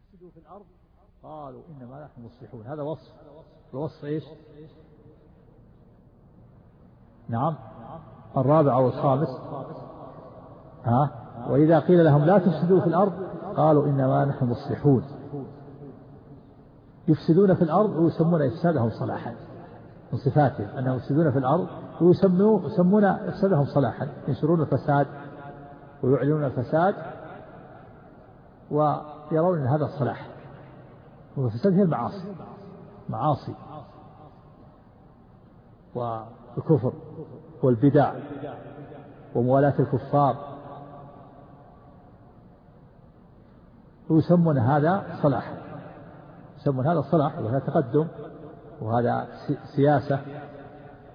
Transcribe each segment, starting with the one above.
تفسدوا في الأرض؟ قالوا إنما نحن مصلحون. هذا وصف. الوصف إيش؟ نعم. الرابع أو الخامس. ها؟ وإذا قيل لهم لا تفسدوا في الأرض قالوا إنما نحن مصلحون. يفسدون في الأرض ويسمون إفسادهم صلاحا. من صفاتهم. أنهم يفسدون في الأرض ويسمون إفسادهم صلاحا. ينشرون الفساد ويعلنون الفساد ويرون أن هذا الصلاح. والفساد هي المعاصي. معاصي. والكفر والبدع وموالاة الكفار. ويسمون هذا صلاح. يسمون هذا صلاح وهذا تقدم وهذا سياسة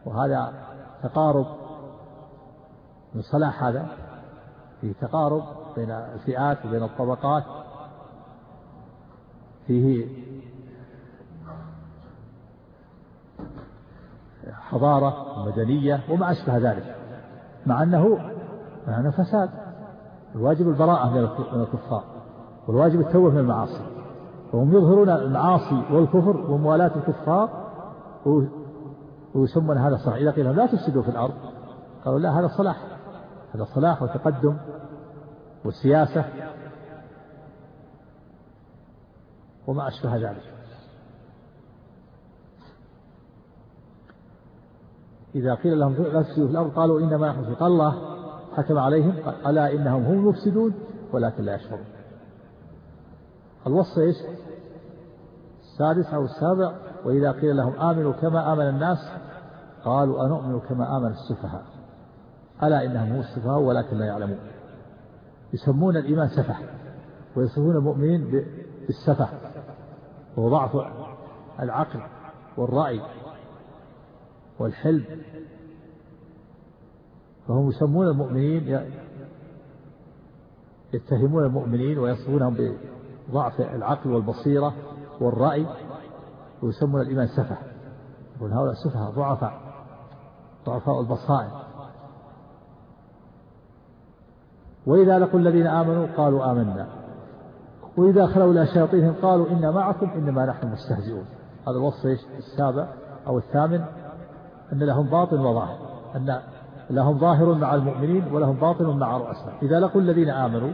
وهذا تقارب. من صلاح هذا؟ في تقارب بين الفئات وبين الطبقات. فيه حضارة ومدنية وما أشبه ذلك مع أنه مع أنه فساد. الواجب البراءة من الكفار والواجب التوبة من المعاصي. وهم يظهرون المعاصي والكفر وموالاة الكفار ويسمون هذا صلاح. إذا قيل لا تفسدوا في الأرض قالوا لا هذا صلاح. هذا صلاح وتقدم والسياسة. وما أشبه ذلك. إذا قيل لهم لا تفسدوا في الأرض قالوا إنما نحن قال الله. حكم عليهم ألا إنهم هم المفسدون ولكن لا يشعرون. الوصف إيش؟ السادس أو السابع. وإذا قيل لهم آمنوا كما آمن الناس قالوا أنؤمن كما آمن السفهاء. ألا إنهم هم السفهاء ولكن لا يعلمون. يسمون الإيمان سفه ويصفون المؤمنين بالسفه. وهو ضعف العقل والرأي والحلم. فهم يسمون المؤمنين يتهمون المؤمنين ويصفونهم بضعف العقل والبصيرة والرأي ويسمون الإيمان سفه. يقول هؤلاء سفهاء ضعفاء ضعفاء البصائر. وإذا لقوا الذين آمنوا قالوا آمنا. وإذا خلوا إلى شياطينهم قالوا إن معكم إنما نحن مستهزئون. هذا الوصف السابع أو الثامن أن لهم باطن وظاهر أن لهم ظاهر مع المؤمنين ولهم باطن مع رؤساء. إذا لقوا الذين آمنوا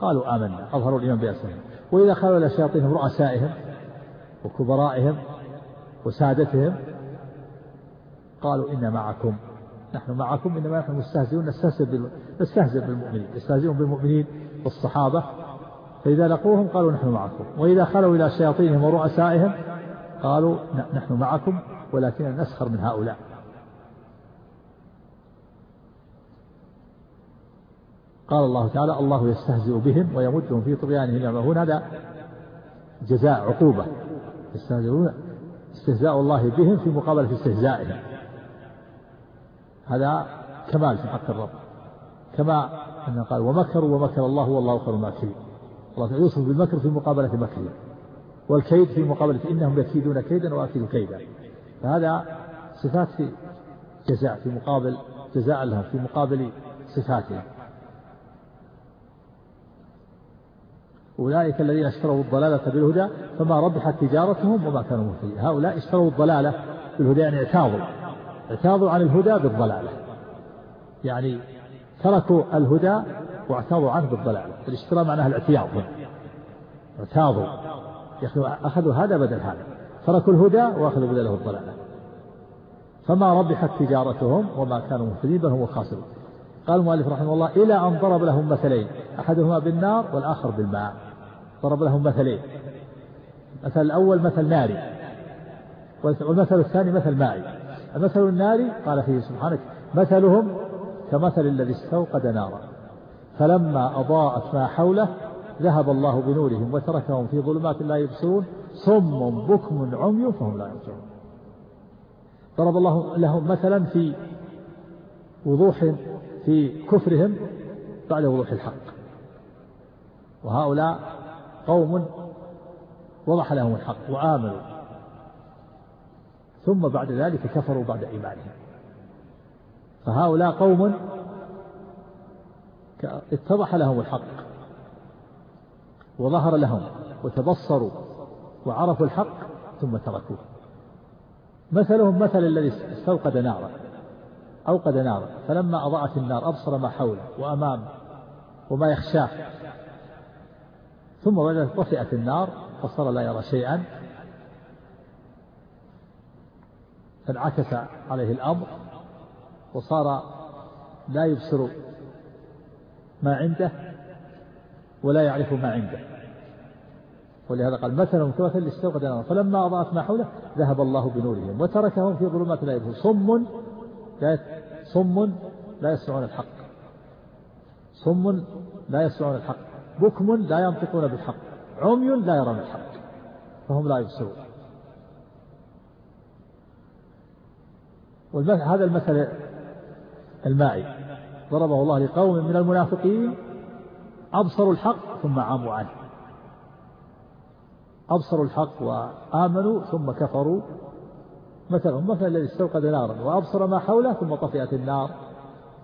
قالوا آمنا أظهروا الإيمان بأسمائهم وإذا خلوا إلى شياطينهم رؤسائهم وكبرائهم وسادتهم قالوا إن معكم. نحن معكم إنما نحن مستهزئون نستهزئ بالمؤمنين. يستهزئون بالمؤمنين والصحابة فإذا لقوهم قالوا نحن معكم. وإذا خلوا إلى شياطينهم ورؤسائهم قالوا نحن معكم ولكن نسخر من هؤلاء. قال الله تعالى الله يستهزئ بهم ويمدهم في طغيانهم يعمهون هذا جزاء عقوبة. يستهزئون استهزاء الله بهم في مقابلة استهزائهم. هذا كمال في حق الرب. كما أن قال ومكروا ومكر الله والله خير الماكرين. الله يوصف بالمكر في مقابلة مكره والكيد في مقابلة إنهم يكيدون كيدا وأكيد كيدا. فهذا صفات في جزاء في مقابل جزاء لهم في مقابل صفاتهم أولئك الذين اشتروا الضلالة بالهدى فما ربحت تجارتهم وما كانوا مهتدين. هؤلاء اشتروا الضلالة بالهدى يعني اعتاضوا. اعتاضوا عن الهدى بالضلالة. يعني تركوا الهدى واعتاضوا عنه بالضلالة. الاشتراء معناها الاعتياض. اعتاضوا. أخذوا هذا بدل هذا. تركوا الهدى وأخذوا بدله الضلالة. فما ربحت تجارتهم وما كانوا مهتدين بل هم خاسرون. قال المؤلف رحمه الله إلى أن ضرب لهم مثلين. أحدهما بالنار والآخر بالماء. ضرب لهم مثلين. مثل الأول مثل ناري. والمثل الثاني مثل مائي. المثل الناري قال فيه سبحانه مثلهم كمثل الذي استوقد نارا. فلما أضاءت ما حوله ذهب الله بنورهم وتركهم في ظلمات لا يبصرون صم بكم عمي فهم لا يرجعون ضرب الله لهم مثلا في وضوح في كفرهم بعد وضوح الحق. وهؤلاء قوم وضح لهم الحق وآمنوا. ثم بعد ذلك كفروا بعد إيمانهم. فهؤلاء قوم اتضح لهم الحق وظهر لهم وتبصروا وعرفوا الحق ثم تركوه. مثلهم مثل الذي استوقد نارا أوقد نارا فلما أضاءت النار أبصر ما حوله وأمامه وما يخشاه. ثم بعد طفئت النار فصار لا يرى شيئا. فانعكس عليه الأمر وصار لا يبصر ما عنده ولا يعرف ما عنده. ولهذا قال مثلهم كمثل استوقد نارا فلما أضاءت ما حوله ذهب الله بنورهم وتركهم في ظلمات لا يبصرون صم لا صم لا يسمعون الحق. صم لا يسمعون الحق. بكم لا ينطقون بالحق. عمي لا يرون الحق. فهم لا يبصرون. هذا المثل المائي ضربه الله لقوم من المنافقين أبصروا الحق ثم عموا عنه أبصروا الحق وآمنوا ثم كفروا. مثلهم مثل الذي استوقد نارا وأبصر ما حوله ثم طفئت النار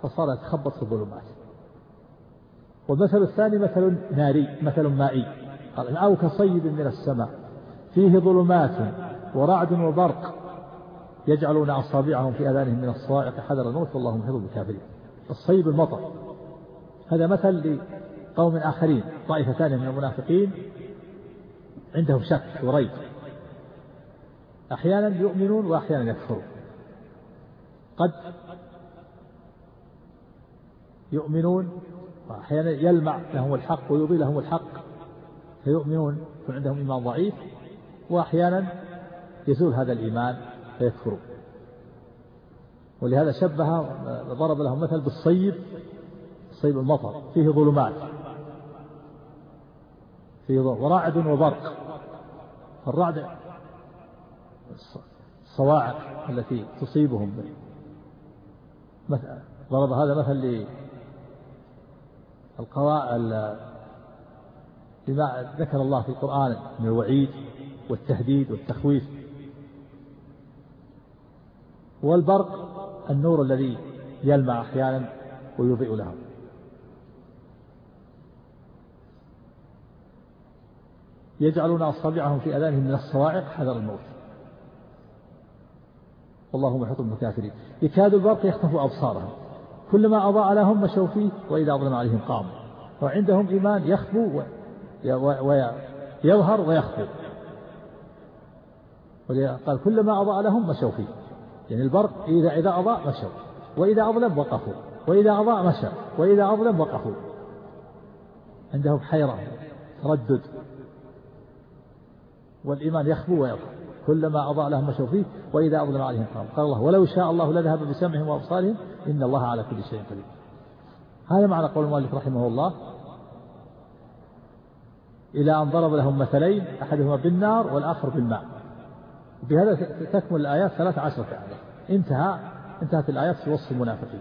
فصار يتخبط في الظلمات. والمثل الثاني مثل ناري مثل مائي. قال أو كصيب من السماء فيه ظلمات ورعد وبرق يجعلون أصابعهم في أذانهم من الصواعق حذر الموت والله محيط بالكافرين. الصيب المطر هذا مثل لقوم آخرين طائفتان من المنافقين عندهم شك وريب أحيانا يؤمنون وأحيانا يكفرون. قد يؤمنون وأحيانا يلمع لهم الحق ويضي لهم الحق فيؤمنون يكون عندهم إيمان ضعيف وأحيانا يزول هذا الإيمان فيكفرون. ولهذا شبه ضرب لهم مثل بالصيب صيب المطر فيه ظلمات. فيه ورعد وبرق. الرعد الصواعق التي تصيبهم ضرب هذا مثل للقواء لما ذكر الله في القرآن من الوعيد والتهديد والتخويف. والبرق النور الذي يلمع أحيانا ويضيء لهم. يجعلون أصابعهم في أذانهم من الصواعق حذر الموت. والله محيط بالكافرين يكاد البرق يخطف أبصارهم. كلما أضاء لهم مشوا فيه وإذا أظلم عليهم قاموا. وعندهم إيمان يخفو ويظهر ويخفو قال كلما أضاء لهم مشوا فيه. يعني البرق إذا إذا أضاء مشوا وإذا أظلم وقفوا وإذا أضاء مشى وإذا أظلم وقفوا. عندهم حيرة تردد. والإيمان يخفو ويظهر كلما أضاء لهم مشوا فيه وإذا أظلم عليهم قاموا. قال الله ولو شاء الله لذهب بسمعهم وأبصارهم إن الله على كل شيء قدير. هذا معنى قول المؤلف رحمه الله. إلى أن ضرب لهم مثلين أحدهما بالنار والآخر بالماء. بهذا تكمل الآيات ثلاث عشرة آية انتهى انتهت الآيات في وصف المنافقين.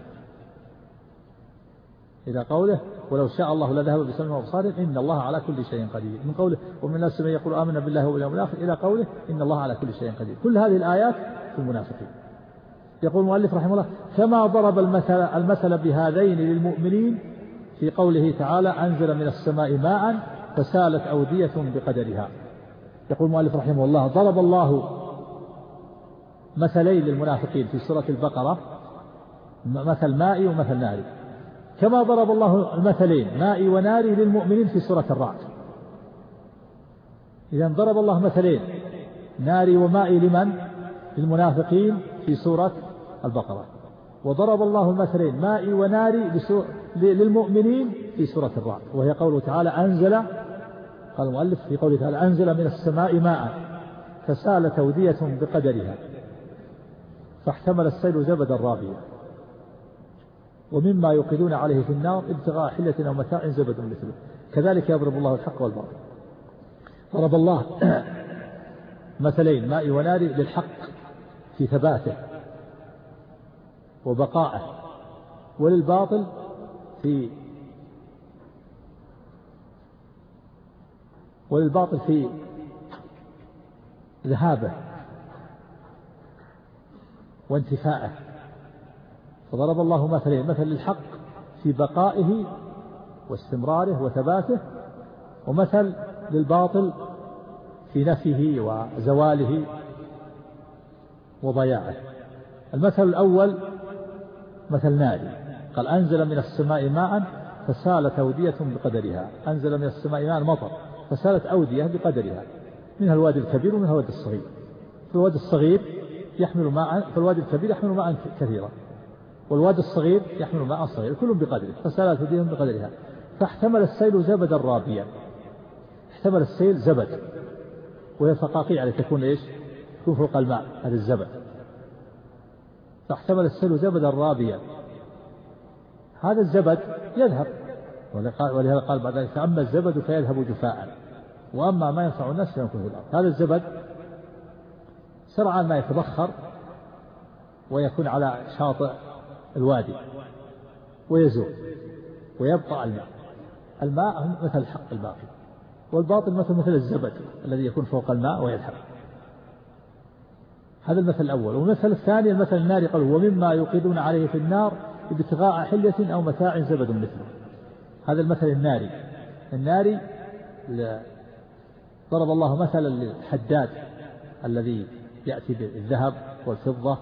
إلى قوله ولو شاء الله لذهب بسمع وأبصارهم إن الله على كل شيء قدير. من قوله ومن الناس من يقول آمنا بالله واليوم الآخر. إلى قوله إن الله على كل شيء قدير. كل هذه الآيات في المنافقين. يقول المؤلف رحمه الله كما ضرب المثل المثل بهذين للمؤمنين في قوله تعالى أنزل من السماء ماء فسالت أودية بقدرها. يقول المؤلف رحمه الله ضرب الله مثلين للمنافقين في سورة البقرة مثل مائي ومثل ناري. كما ضرب الله المثلين مائي وناري للمؤمنين في سورة الرعد. إذا ضرب الله مثلين ناري ومائي لمن؟ للمنافقين في سورة البقرة. وضرب الله المثلين مائي وناري للمؤمنين في سورة الرعد. وهي قوله تعالى أنزل قال المؤلف في قوله تعالى أنزل من السماء ماء فسالت أودية بقدرها. فاحتمل السيل زبدا رابيا ومما يوقدون عليه في النار ابتغاء حلة أو متاع زبد مثله. كذلك يضرب الله الحق والباطل. ضرب الله مثلين ماء ونار للحق في ثباته وبقائه وللباطل في وللباطل في ذهابه. وانتفائه فضرب الله مثلين مثل للحق في بقائه واستمراره وثباته ومثل للباطل في نفيه وزواله وضياعه. المثل الأول مثل ناري قال أنزل من السماء ماء فسالت أودية بقدرها. أنزل من السماء ماء مطر فسالت أودية بقدرها. منها الوادي الكبير ومنها الوادي الصغير. في الوادي الصغير يحمل ماء في الوادي الكبير يحمل ماء كثيرا والوادي الصغير يحمل ماء صغير كل بقدره فسالت أودية بقدرها. فاحتمل السيل زبدا رابيا. احتمل السيل زبد. وهي فقاقيع يعني تكون إيش؟ تكون فوق الماء هذا الزبد. فاحتمل السيل زبدا رابيا. هذا الزبد يذهب. ولهذا قال بعد ذلك فأما الزبد فيذهب جفاء. وأما ما ينفع الناس فيمكث في الأرض. هذا الزبد سرعان ما يتبخر ويكون على شاطئ الوادي ويزول ويبقى الماء. الماء مثل الحق الباقي والباطل مثل مثل الزبد الذي يكون فوق الماء ويذهب. هذا المثل الأول. والمثل الثاني المثل النار قال ومما يوقدون عليه في النار ابتغاء حلية أو متاع زبد مثله. هذا المثل الناري. الناري ضرب الله مثلا للحداد الذي يأتي بالذهب والفضة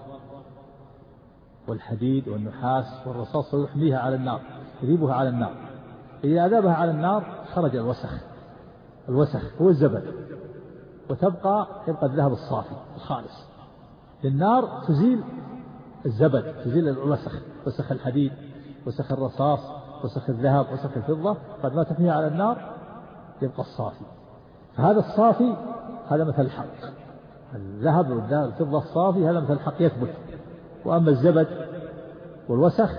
والحديد والنحاس والرصاص ويحميها على النار يذيبها على النار. إذا أذابها على النار خرج الوسخ الوسخ هو الزبد وتبقى يبقى الذهب الصافي الخالص. للنار تزيل الزبد تزيل الوسخ وسخ الحديد وسخ الرصاص وسخ الذهب وسخ الفضة قد ما تحميها على النار يبقى الصافي. فهذا الصافي هذا مثل الحق. الذهب والذهب الفضة الصافي هذا مثل الحق يثبت. وأما الزبد والوسخ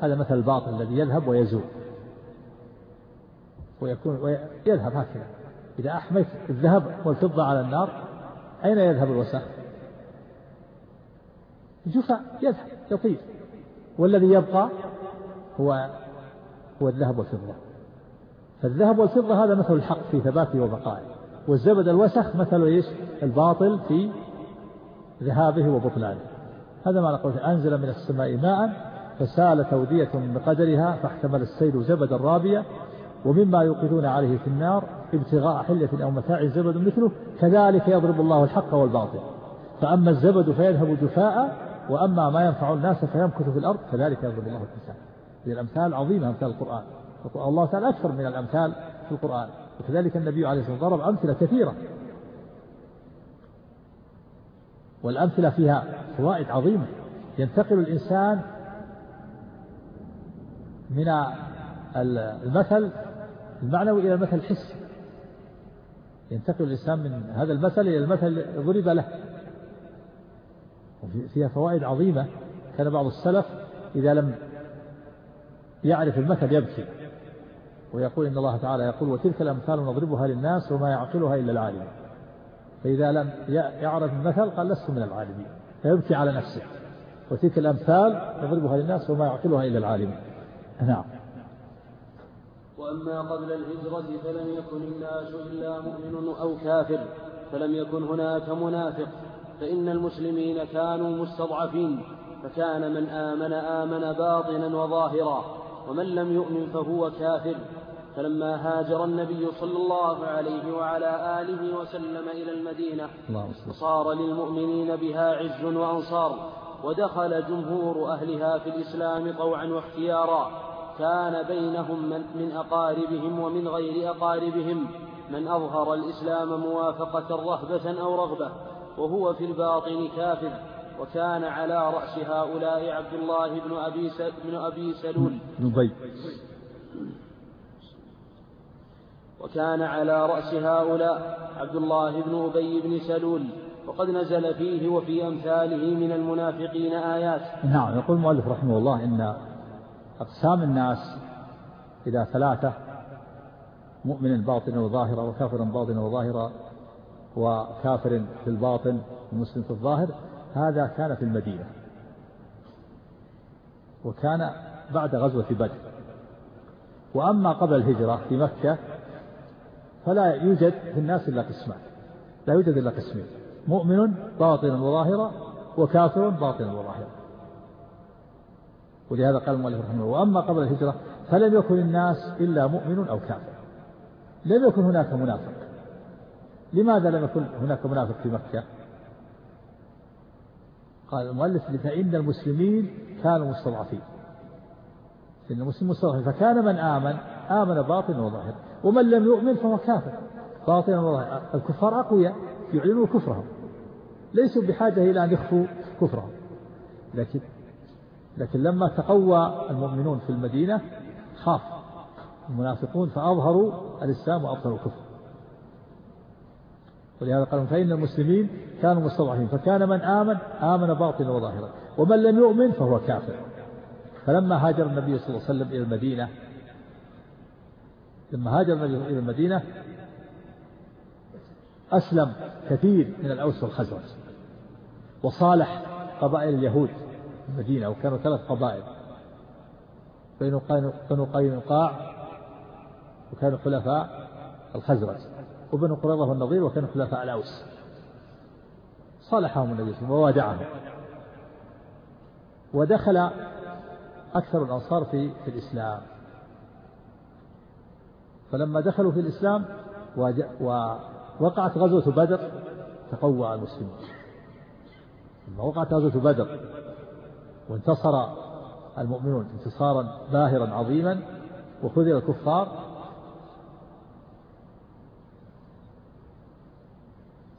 هذا مثل الباطل الذي يذهب ويزول. ويكون ويذهب هكذا. إذا أحميت الذهب والفضة على النار أين يذهب الوسخ؟ جفاء يذهب يطير. والذي يبقى هو هو الذهب والفضة. فالذهب والفضة هذا مثل الحق في ثباته وبقائه. والزبد الوسخ مثل إيش؟ الباطل في ذهابه وبطلانه. هذا ما نقول أنزل من السماء ماء فسال تودية بقدرها فاحتمل السيل زبدا رابيا ومما يوقدون عليه في النار ابتغاء حلية أو متاع زبد مثله كذلك يضرب الله الحق والباطل. فأما الزبد فيذهب جفاء وأما ما ينفع الناس فيمكث في الأرض كذلك يضرب الله هذه الأمثال عظيمة أمثال القرآن. الله تعالى أكثر من الأمثال في القرآن. وكذلك النبي عليه الصلاة والسلام ضرب أمثلة كثيرة. والأمثلة فيها فوائد عظيمة. ينتقل الإنسان من المثل المعنوي إلى المثل الحسي ينتقل الإنسان من هذا المثل إلى المثل ضرب له. فيها فوائد عظيمة. كان بعض السلف إذا لم يعرف المثل يبكي. ويقول إن الله تعالى يقول وتلك الأمثال نضربها للناس وما يعقلها إلا العالم. فإذا لم يعرف المثل قال لست من العالمين. فيبكي على نفسه. وتلك الأمثال نضربها للناس وما يعقلها إلا العالم. نعم. وأما قبل الهجرة فلم يكن الناس إلا مؤمن أو كافر. فلم يكن هناك منافق. فإن المسلمين كانوا مستضعفين. فكان من آمن آمن باطنا وظاهرا. ومن لم يؤمن فهو كافر. فلما هاجر النبي صلى الله عليه وعلى آله وسلم إلى المدينة صار للمؤمنين بها عز وأنصار ودخل جمهور أهلها في الإسلام طوعا واختيارا. كان بينهم من, من أقاربهم ومن غير أقاربهم. من أظهر الإسلام موافقة رهبة أو رغبة وهو في الباطن كافر وكان على رأس هؤلاء عبد الله بن أبي بن أبي سلول. نبي وكان على رأس هؤلاء عبد الله بن أبي بن سلول وقد نزل فيه وفي أمثاله من المنافقين آيات. نعم يقول المؤلف رحمه الله إن أقسام الناس إلى ثلاثة مؤمن باطنا وظاهرا وكافر باطنا وظاهرا وكافر في الباطن ومسلم في الظاهر هذا كان في المدينة. وكان بعد غزوة بدر. وأما قبل الهجرة في مكة فلا يوجد في الناس إلا قسمان. لا يوجد إلا قسمين. مؤمن باطنا وظاهرا وكافر باطنا وظاهرا ولهذا قال المؤلف رحمه الله وأما قبل الهجرة فلم يكن الناس إلا مؤمن أو كافر. لم يكن هناك منافق. لماذا لم يكن هناك منافق في مكة؟ قال المؤلف فإن المسلمين كانوا مستضعفين. إن المسلمين مستضعفين فكان من آمن آمن باطنا وظاهرا ومن لم يؤمن فهو كافر. باطنا وظاهرا الكفار أقوياء يعلنون كفرهم. ليسوا بحاجة إلى أن يخفوا كفرهم. لكن لكن لما تقوى المؤمنون في المدينة خاف. المنافقون فأظهروا الإسلام وأبطلوا الكفر. ولهذا قال فإن المسلمين كانوا مستضعفين. فكان من آمن آمن باطنا وظاهرا. ومن لم يؤمن فهو كافر. فلما هاجر النبي صلى الله عليه وسلم إلى المدينة لما هاجر النبي إلى المدينة أسلم كثير من الأوس والخزرج وصالح قبائل اليهود المدينة وكانوا ثلاث قبائل بنو قينقاع وكانوا خلفاء الخزرج وبنو قريظة والنظير وكانوا خلفاء الأوس. صالحهم النبي صلى الله عليه وسلم ووادعهم. ودخل أكثر الأنصار في في الإسلام. فلما دخلوا في الإسلام ووقعت غزوة بدر تقوى المسلمون. لما وقعت غزوة بدر وانتصر المؤمنون انتصارا باهرا عظيما وخذل الكفار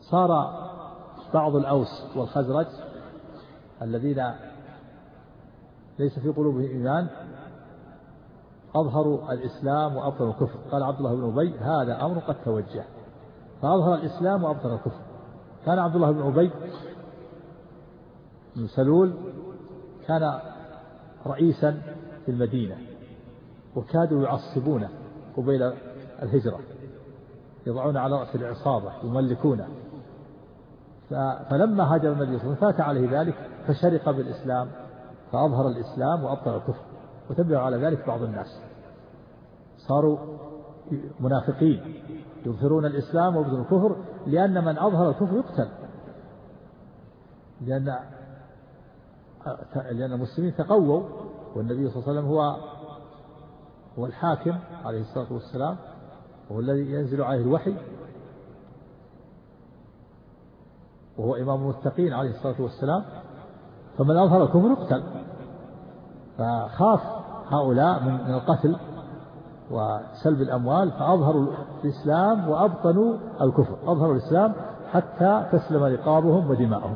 صار بعض الأوس والخزرج الذين ليس في قلوبهم إيمان أظهروا الإسلام وأبطلوا الكفر. قال عبد الله بن أبي هذا أمر قد توجه. فأظهر الإسلام وأبطل الكفر. كان عبد الله بن أبي بن سلول كان رئيسا في المدينة وكادوا يعصبونه قبيل الهجرة يضعون على رأس العصابة يملكونه. فلما هاجر النبي صلى الله عليه وسلم فات عليه ذلك فشرق بالإسلام فأظهر الإسلام وأبطل الكفر. وتبع على ذلك بعض الناس. صاروا منافقين يظهرون الإسلام ويبطلون الكفر لأن من أظهر الكفر يقتل. لأن لأن المسلمين تقووا والنبي صلى الله عليه وسلم هو هو الحاكم عليه الصلاة والسلام وهو الذي ينزل عليه الوحي. وهو إمام المتقين عليه الصلاة والسلام. فمن أظهر الكفر يقتل. فخاف هؤلاء من القتل وسلب الأموال فأظهروا الإسلام وأبطنوا الكفر أظهروا الإسلام حتى تسلم رقابهم ودماؤهم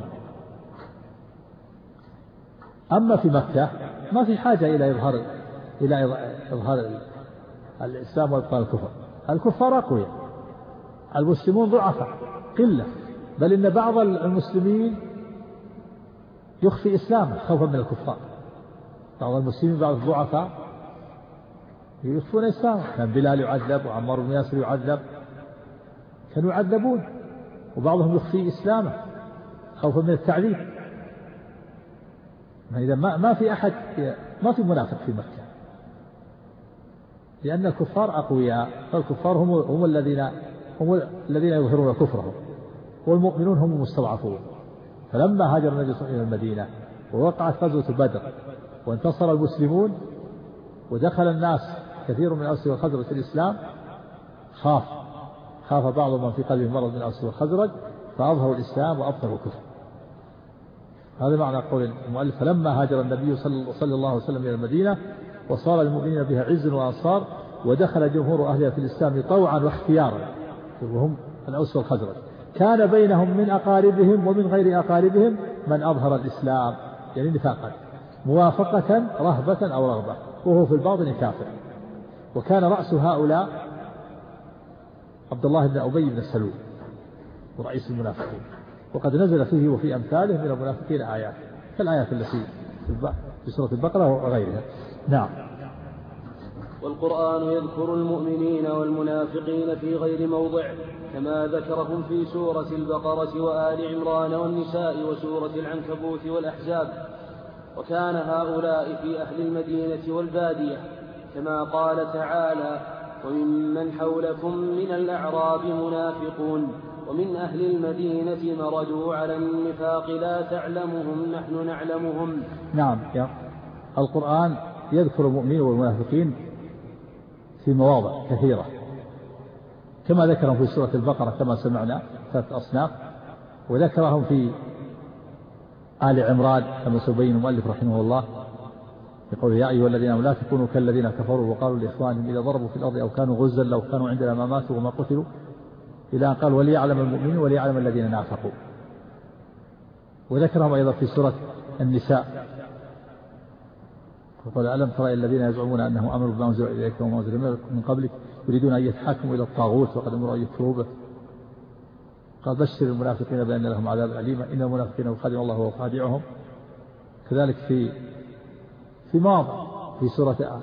أما في مكة ما في حاجة إلى إظهار إلى إظهار الإسلام وإبطال الكفر. الكفار أقوياء المسلمون ضعفاء قلة. بل إن بعض المسلمين يخفي إسلامه خوفا من الكفار. بعض المسلمين بعض الضعفاء يخفون إسلامه كان بلال يعذب وعمار بن ياسر يعذب. كانوا يعذبون. وبعضهم يخفي إسلامه خوفا من التعذيب. إذا ما ما في أحد ما في منافق في مكة. لأن الكفار أقوياء فالكفار هم هم الذين هم الذين يظهرون كفرهم. والمؤمنون هم المستضعفون. فلما هاجر النبي صلى الله عليه وسلم إلى المدينة ووقعت غزوة بدر وانتصر المسلمون ودخل الناس كثير من الأوس والخزرج في الإسلام خاف خاف بعض من في قلبه مرض من الأوس والخزرج فأظهروا الإسلام وأبطلوا الكفر. هذا معنى قول المؤلف فلما هاجر النبي صلى الله عليه وسلم إلى المدينة وصار المؤمنين بها عز وأنصار ودخل جمهور أهلها في الإسلام طوعا واختيارا وهم الأوس والخزرج. كان بينهم من أقاربهم ومن غير أقاربهم من أظهر الإسلام يعني نفاقا. موافقة رهبة أو رغبة. وهو في الباطن كافر. وكان رأس هؤلاء عبد الله بن أبي بن سلول ورئيس المنافقين. وقد نزل فيه وفي أمثاله من المنافقين آيات كالآيات التي في سورة البقرة وغيرها. نعم. والقرآن يذكر المؤمنين والمنافقين في غير موضع كما ذكرهم في سورة البقرة وآل عمران والنساء وسورة العنكبوت والأحزاب. وكان هؤلاء في أهل المدينة والبادية كما قال تعالى وممن حولكم من الأعراب منافقون ومن أهل المدينة مردوا على النفاق لا تعلمهم نحن نعلمهم. نعم يا القرآن يذكر المؤمنين والمنافقين في مواضع كثيرة كما ذكرهم في سورة البقرة كما سمعنا ثلاثة أصناف وذكرهم في آل عمران كما سيبين المؤلف رحمه الله يقول يا أيها الذين لا تكونوا كالذين كفروا وقالوا لإخوانهم إذا ضربوا في الأرض أو كانوا غزا لو كانوا عندنا ما ماتوا وما قتلوا إلى أن قال وليعلم المؤمنين وليعلم الذين نافقوا. وذكرهم أيضا في سورة النساء. وقال ألم ترى الذين يزعمون أنه أمر بما أنزل إليك وما أنزل من قبلك يريدون أن يتحاكموا إلى الطاغوت وقد أمروا أن يكفروا به. قال بشر المنافقين بأن لهم عذاب أليما إن المنافقين يخادعون الله وهو خادعهم كذلك في في ماضي في سورة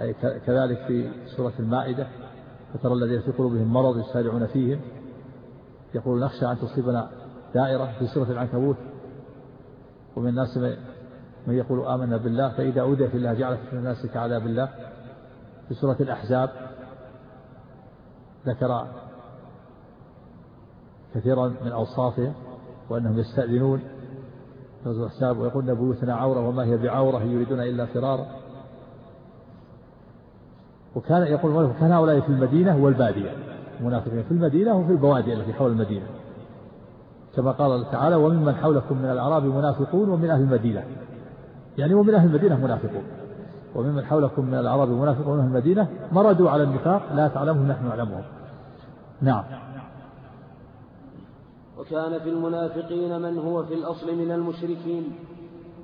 أي كذلك في سورة المائدة فترى الذين في قلوبهم مرض يسارعون فيهم. يقول نخشى أن تصيبنا دائرة في سورة العنكبوت. ومن الناس من يقول آمنا بالله فإذا أوذي في الله جعل في الناس كعذاب الله. في سورة الأحزاب ذكر كثيرا من أوصافهم وأنهم يستأذنون. غزو الحساب ويقولون بيوتنا عورة وما هي بعورة يريدون إلا فرارا. وكان يقول كان هؤلاء في المدينة والبادية. المنافقين في المدينة وفي البوادي التي حول المدينة. كما قال تعالى وممن حولكم من الأعراب منافقون ومن أهل المدينة. يعني ومن أهل المدينة منافقون. وممن حولكم من الأعراب منافقون أهل المدينة مردوا على النفاق لا تعلمهم نحن نعلمهم. نعم. وكان في المنافقين من هو في الأصل من المشركين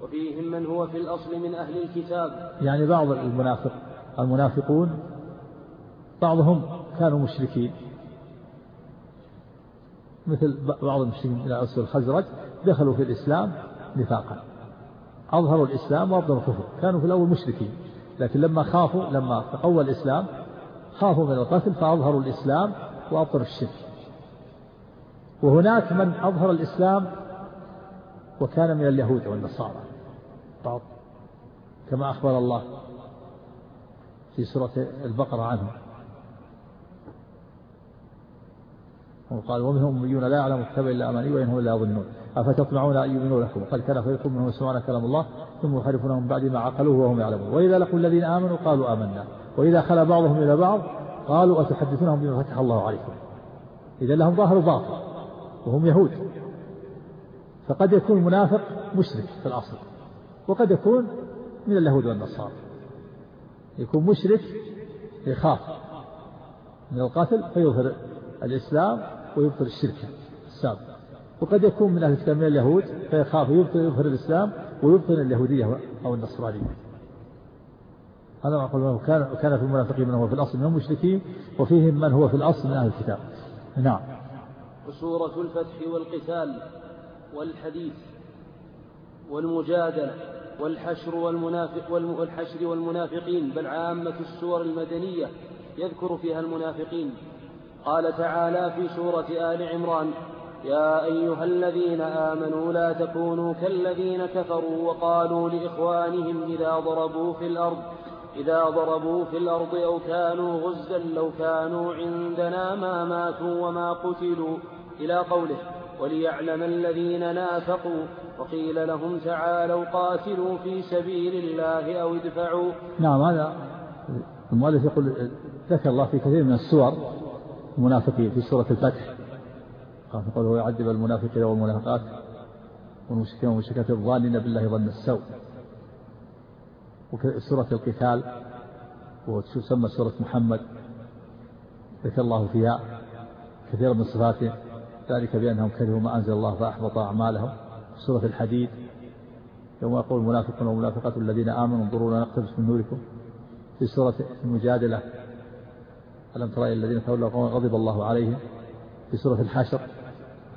وفيهم من هو في الأصل من أهل الكتاب. يعني بعض المنافق المنافقون بعضهم كانوا مشركين. مثل بعض المشركين من أسر الخزرج دخلوا في الإسلام نفاقا. أظهروا الإسلام وأبطلوا الكفر. كانوا في الأول مشركين لكن لما خافوا لما تقوى الإسلام خافوا من القتل فأظهروا الإسلام وأبطلوا الشرك. وهناك من أظهر الإسلام وكان من اليهود والنصارى. بعض كما أخبر الله في سورة البقرة عنهم وقال ومنهم أميون لا يعلم الكتاب إلا أماني وإن هم إلا يظنون. أفتطمعون أن يؤمنوا لكم؟ وقد كان فريق منهم يسمعون كلام الله ثم يخالفونهم بعد ما عقلوه وهم يعلمون. وإذا لقوا الذين آمنوا قالوا آمنا. وإذا خلا بعضهم إلى بعض قالوا أتحدثونهم بما فتح الله عليكم؟ إذا لهم ظاهر باطل. وهم يهود. فقد يكون المنافق مشرك في الأصل وقد يكون من اليهود والنصارى. يكون مشرك يخاف من القتل فيظهر الإسلام ويبطل الشرك السابق. وقد يكون من أهل الكتاب من اليهود فيخاف يبطل يظهر الإسلام ويبطل اليهودية أو النصرانية. هذا ما أقول كان كان في المنافقين من هو في الأصل من المشركين وفيهم من هو في الأصل من أهل الكتاب. نعم. وسورة الفتح والقتال والحديث والمجادلة والحشر والمنافق والحشر والمنافقين بل عامة السور المدنية يذكر فيها المنافقين. قال تعالى في سورة آل عمران يا أيها الذين آمنوا لا تكونوا كالذين كفروا وقالوا لإخوانهم إذا ضربوا في الأرض إذا ضربوا في الأرض أو كانوا غزا لو كانوا عندنا ما ماتوا وما قتلوا. إلى قوله وليعلم الذين نافقوا. وقيل لهم تعالوا قاتلوا في سبيل الله أو ادفعوا. نعم هذا المؤلف يقول ذكر الله في كثير من السور المنافقين في سورة الفتح. قال قوله يعذب المنافقين والمنافقات والمشركين والمشركات الظالين بالله ظن السوء. وفي سورة القتال وتسمى سورة محمد ذكر الله فيها كثيرا من صفاته ذلك بأنهم كرهوا ما أنزل الله فأحبط أعمالهم. سورة الحديد يوم يقول المنافقون والمنافقات الذين آمنوا انظرونا نقتبس من نوركم. في سورة المجادلة ألم ترى إلى الذين تولوا قوما غضب الله عليهم؟ في سورة الحشر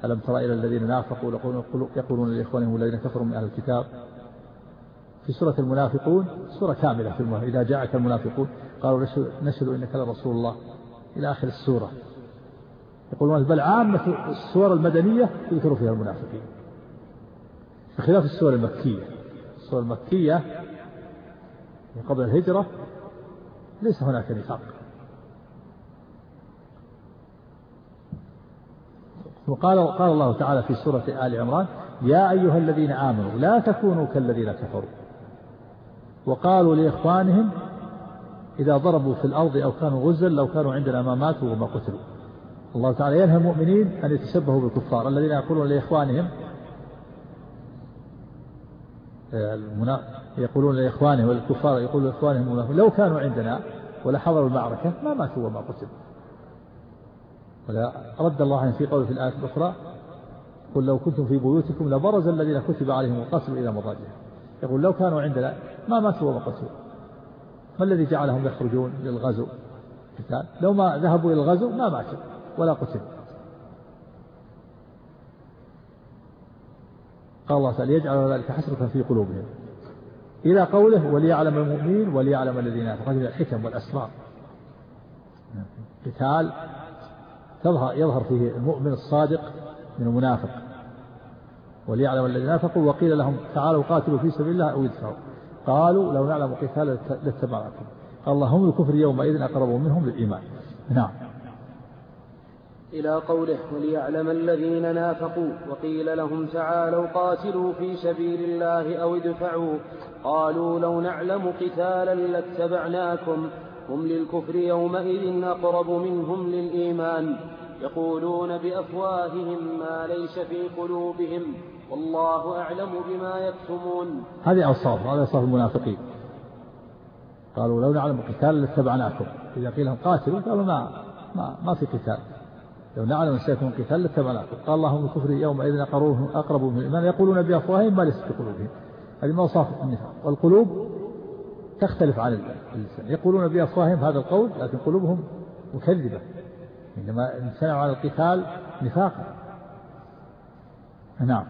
ألم ترى إلى الذين نافقوا يقولون لإخوانهم الذين كفروا من أهل الكتاب في سورة المنافقون سورة كاملة في المنافق. إذا جاءك المنافقون قالوا نشهد إنك لرسول الله إلى آخر السورة. يقولون بل عامة السور المدنية يذكر فيها المنافقين. بخلاف السور المكية. السور المكية قبل الهجرة ليس هناك نفاق. وقال قال الله تعالى في سورة آل عمران يا أيها الذين آمنوا لا تكونوا كالذين كفروا. وقالوا لإخوانهم إذا ضربوا في الأرض أو كانوا غزا لو كانوا عندنا ما ماتوا وما قتلوا. الله تعالى ينهى المؤمنين أن يتشبهوا بالكفار. الذين يقولون لإخوانهم يقولون لإخوانهم والكفار يقولون لإخوانهم لو كانوا عندنا ولا حضروا المعركة ما ماتوا وما قتلوا. ولا رد الله عنه في قوله في الآية الأخرى قل لو كنتم في بيوتكم لبرز الذين كتب عليهم القتل إلى مضاجعهم. يقول لو كانوا عندنا ما ماتوا وما قتلوا. ما الذي جعلهم يخرجون للغزو لو ما ذهبوا إلى الغزو ما ماتوا ولا قتلوا. قال الله تعالى يجعل ذلك حسرة في قلوبهم. إلى قوله وليعلم المؤمنين وليعلم الذين هذه الحكم والأسرار. قتال تظهر يظهر فيه المؤمن الصادق من المنافق. وليعلم الذين نافقوا وقيل لهم تعالوا قاتلوا في سبيل الله أو ادفعوا. قالوا لو نعلم قتالا لاتبعناكم قال الله هم الكفر يومئذ أقرب منهم للإيمان. نعم. إلى قوله وليعلم الذين نافقوا وقيل لهم تعالوا قاتلوا في سبيل الله أو ادفعوا. قالوا لو نعلم قتالا لاتبعناكم. هم للكفر يومئذ أقرب منهم للإيمان. يقولون بأفواههم ما ليس في قلوبهم. والله أعلم بما يكتمون. هذه أوصاف هذه أوصاف المنافقين. قالوا لو نعلم قتال لاتبعناكم. إذا قيل لهم قاتلوا قالوا ما ما, ما في قتال. لو نعلم سيكون قتال لاتبعناكم. قال اللهم الكفر يومئذ أقرب من الإيمان. يقولون بأفواههم ما ليس في قلوبهم. هذه ما أوصاف النفاق. والقلوب تختلف عن اللسان يقولون بأفواههم هذا القول لكن قلوبهم مكذبة. إنما امتنعوا عن القتال نفاقا نعم.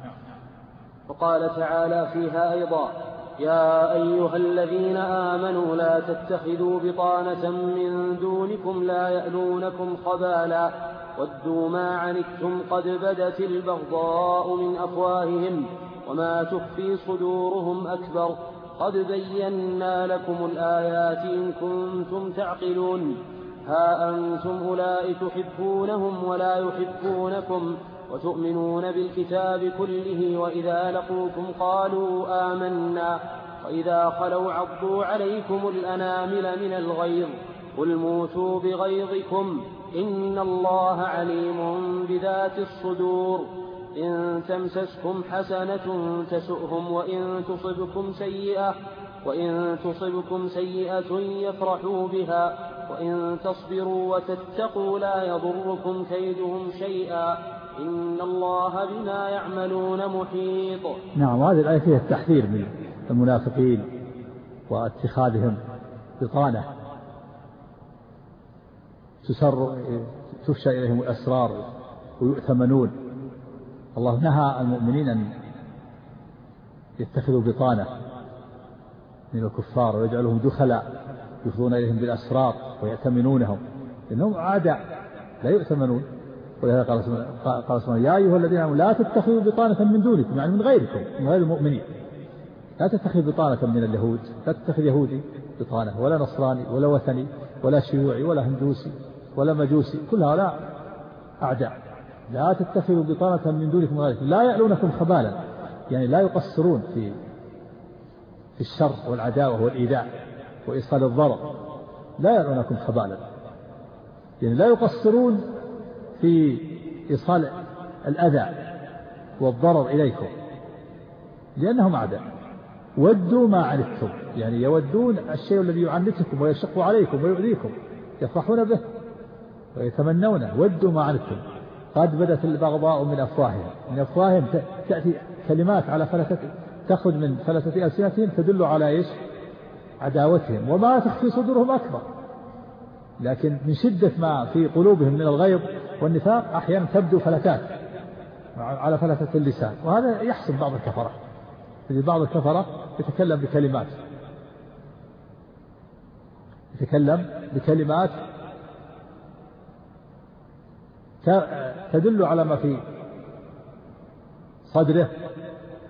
وقال تعالى فيها أيضا يا أيها الذين آمنوا لا تتخذوا بطانة من دونكم لا يألونكم خبالا ودوا ما عنتم قد بدت البغضاء من أفواههم وما تخفي صدورهم أكبر قد بينا لكم الآيات إن كنتم تعقلون. ها أنتم أولئك تحبونهم ولا يحبونكم وتؤمنون بالكتاب كله وإذا لقوكم قالوا آمنا وإذا خلوا عضوا عليكم الأنامل من الغيظ قل موتوا بغيظكم إن الله عليم بذات الصدور إن تمسسكم حسنة تسؤهم وإن تصبكم سيئة وإن تصبكم سيئة يفرحوا بها وإن تصبروا وتتقوا لا يضركم كيدهم شيئا. إن الله بما يعملون محيط. نعم هذه الآية فيها التحذير من المنافقين واتخاذهم بطانة. تسر تفشى إليهم الأسرار ويؤتمنون. الله نهى المؤمنين أن يتخذوا بطانة من الكفار ويجعلهم دخلاء. يفضون إليهم بالأسرار ويأتمنونهم إنهم أعداء لا يؤتمنون. ولهذا قال قال سبحانه يا أيها الذين آمنوا لا تتخذوا بطانة من دونكم يعني من غيركم من غير المؤمنين. لا تتخذ بطانة من اليهود لا تتخذ يهودي بطانة ولا نصراني ولا وثني ولا شيوعي ولا هندوسي ولا مجوسي كل هؤلاء أعداء. لا تتخذوا بطانة من دونكم غيركم. لا يألونكم خبالا يعني لا يقصرون في في الشر والعداوة والإيذاء. وإيصال الضرر. لا يألونكم خبالا. يعني لا يقصرون في إيصال الأذى والضرر إليكم لأنهم أعداء. ودوا ما عنتم. يعني يودون الشيء الذي يعنتكم ويشق عليكم ويؤذيكم يفرحون به ويتمنونه. ودوا ما عنتم. قد بدت البغضاء من أفواههم. من أفواههم تأتي كلمات على فلتة تخرج من فلتة ألسنتهم تدل على إيش؟ عداوتهم وما تخفي صدورهم أكبر. لكن من شدة ما في قلوبهم من الغيظ والنفاق أحيانا تبدو فلتات على فلتة اللسان. وهذا يحصل بعض الكفرة. بعض الكفرة يتكلم بكلمات. يتكلم بكلمات تدل على ما في صدره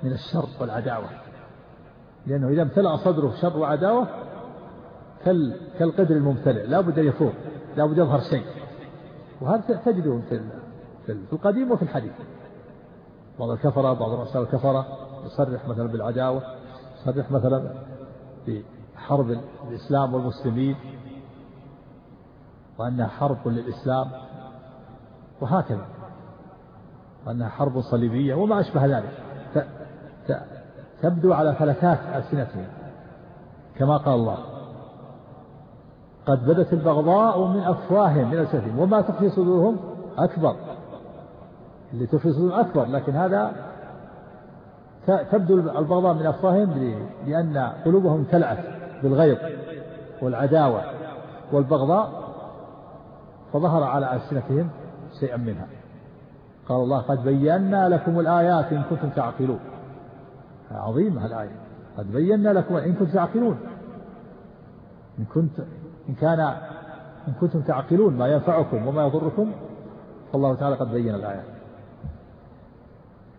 من الشر والعداوة. لأنه إذا امتلأ صدره شر وعداوة كالقدر الممتلئ لا بد يفوق لا بد يظهر شيء. وهذا تجده في في القديم وفي الحديث. بعض الكفرة بعض رؤساء الكفرة يصرح مثلا بالعداوة يصرح مثلا بحرب الإسلام والمسلمين وأنها حرب للإسلام وهكذا. وأنها حرب صليبية وما أشبه ذلك. تبدو على فلكات ألسنتهم كما قال الله. قد بدت البغضاء من أفواههم من ألسنتهم وما تخفي صدورهم أكبر. اللي تخفي صدورهم أكبر لكن هذا تبدو البغضاء من أفواههم لأن قلوبهم امتلأت بالغيظ والعداوة والبغضاء فظهر على ألسنتهم شيئا منها. قال الله قد بينا لكم الآيات إن كنتم تعقلون. عظيمة الآية قد بينا لكم إن كنتم تعقلون. إن كنت إن كان إن كنتم تعقلون ما ينفعكم وما يضركم فالله تعالى قد بين الآيات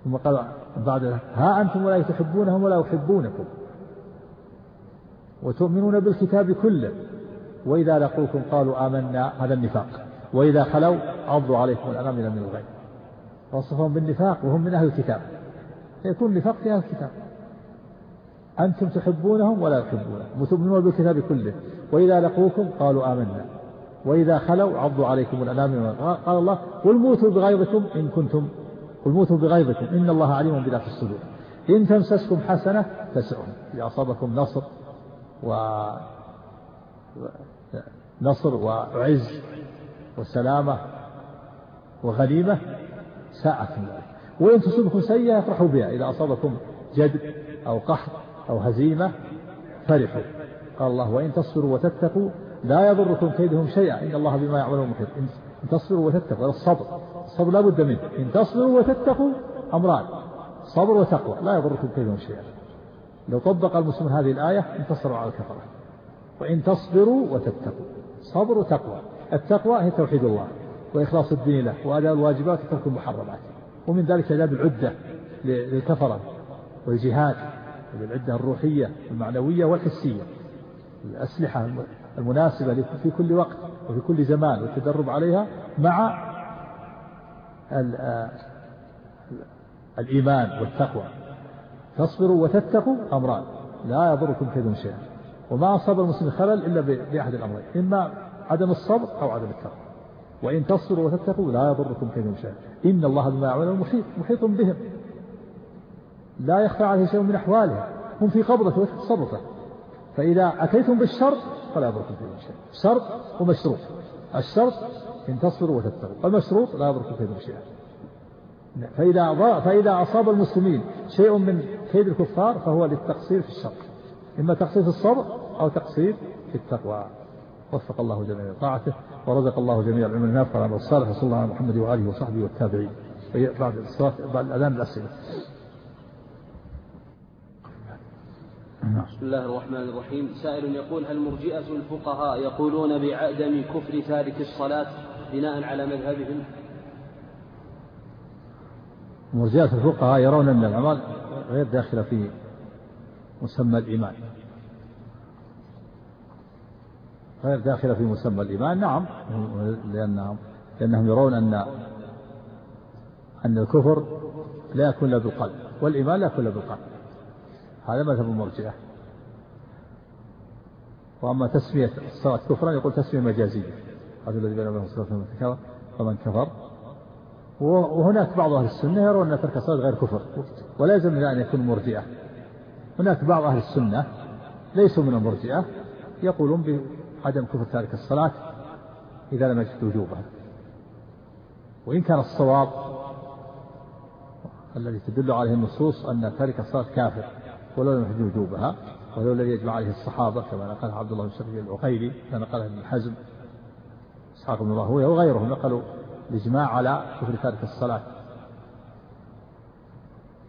ثم قال بعد ها أنتم ولا تحبونهم ولا يحبونكم وتؤمنون بالكتاب كله. وإذا لقوكم قالوا آمنا. هذا النفاق. وإذا خلوا عضوا عليكم الأنامل من الغيب وصفهم بالنفاق وهم من أهل الكتاب. يكون النفاق في أهل الكتاب. أنتم تحبونهم ولا يحبونهم وتؤمنون بالكتاب كله. وإذا لقوكم قالوا آمنا. وإذا خلوا عضوا عليكم الأنامل قال الله قل موتوا بغيظكم إن كنتم قل موتوا بغيظكم. إن الله عليم بذات الصدور. إن تمسسكم حسنة تسعهم إذا أصابكم نصر و نصر وعز وسلامة وغنيمة ساعة من وإن تصبكم سيئة يفرحوا بها. إذا أصابكم جد أو قحط أو هزيمة فرحوا. قال الله وإن تصبروا وتتقوا لا يضركم كيدهم شيئا. إن الله بما يعملون محيط. إن تصبروا وتتقوا الصبر. الصبر لا بد منه. إن تصبروا وتتقوا أمران. صبر وتقوى. لا يضركم كيدهم شيئا. لو طبق المسلمون هذه الآية انتصروا على الكفرة. وإن تصبروا وتتقوا. صبر وتقوى. التقوى هي توحيد الله وإخلاص الدين له وأداء الواجبات وترك المحرمات. ومن ذلك إعداد العدة للكفرة والجهاد العدة الروحية المعنوية والحسية. الأسلحة المناسبة في كل وقت وفي كل زمان والتدرب عليها مع الإيمان والتقوى. تصبروا وتتقوا أمران. لا يضركم كيد شيئا. وما أصاب المسلم خلل إلا بأحد الأمرين. إما عدم الصبر أو عدم التقوى. وإن تصبروا وتتقوا لا يضركم كيد شيئا إن الله بما يعملون محيط محيط بهم. لا يخفى عليه شيء من أحوالهم هم في قبضته وفي تصرفه فإذا أتيتم بالشر فلا يضركم كيد شيئا شرط ومشروط. الشرط إن تصبروا وتتقوا. المشروط لا يضركم كيد شيئا فإذا فإذا أصاب المسلمين شيء من كيد الكفار فهو للتقصير في الشر. إما تقصير في الصبر أو تقصير في التقوى. وفق الله جميع طاعته ورزق الله جميع العلم النافع والعمل الصالح وصلى الله على محمد وآله وصحبه والتابعين. بعد الصلاة بعد الأذان الأسئلة بسم الله الرحمن الرحيم. سائل يقول هل مرجئة الفقهاء يقولون بعدم كفر تارك الصلاة بناء على مذهبهم؟ مرجئة الفقهاء يرون أن الأعمال غير داخلة في مسمى الإيمان. غير داخلة في مسمى الإيمان؟ نعم. لأنهم لأنهم يرون أن أن الكفر لا يكون إلا بالقلب والإيمان لا يكون إلا بالقلب. هذا مذهب المرجئة. وأما تسمية الصلاة كفرا يقول تسمية مجازية. هذا الذي بين الله الصلاة فمن كفر. وهناك بعض أهل السنة يرون أن ترك الصلاة غير كفر ولا يلزم أن يكون مرجئة. هناك بعض أهل السنة ليسوا من المرجئة يقولون بعدم كفر تارك الصلاة إذا لم يجد وجوبها. وإن كان الصواب الذي تدل عليه النصوص أن تارك الصلاة كافر ولو لم يجد وجوبها وهو الذي يجمع عليه الصحابة كما نقلها عبد الله بن شرقي العقيلي نقلها ابن حزم إسحاق بن راهوية وغيرهم نقلوا الإجماع على كفر تارك الصلاة.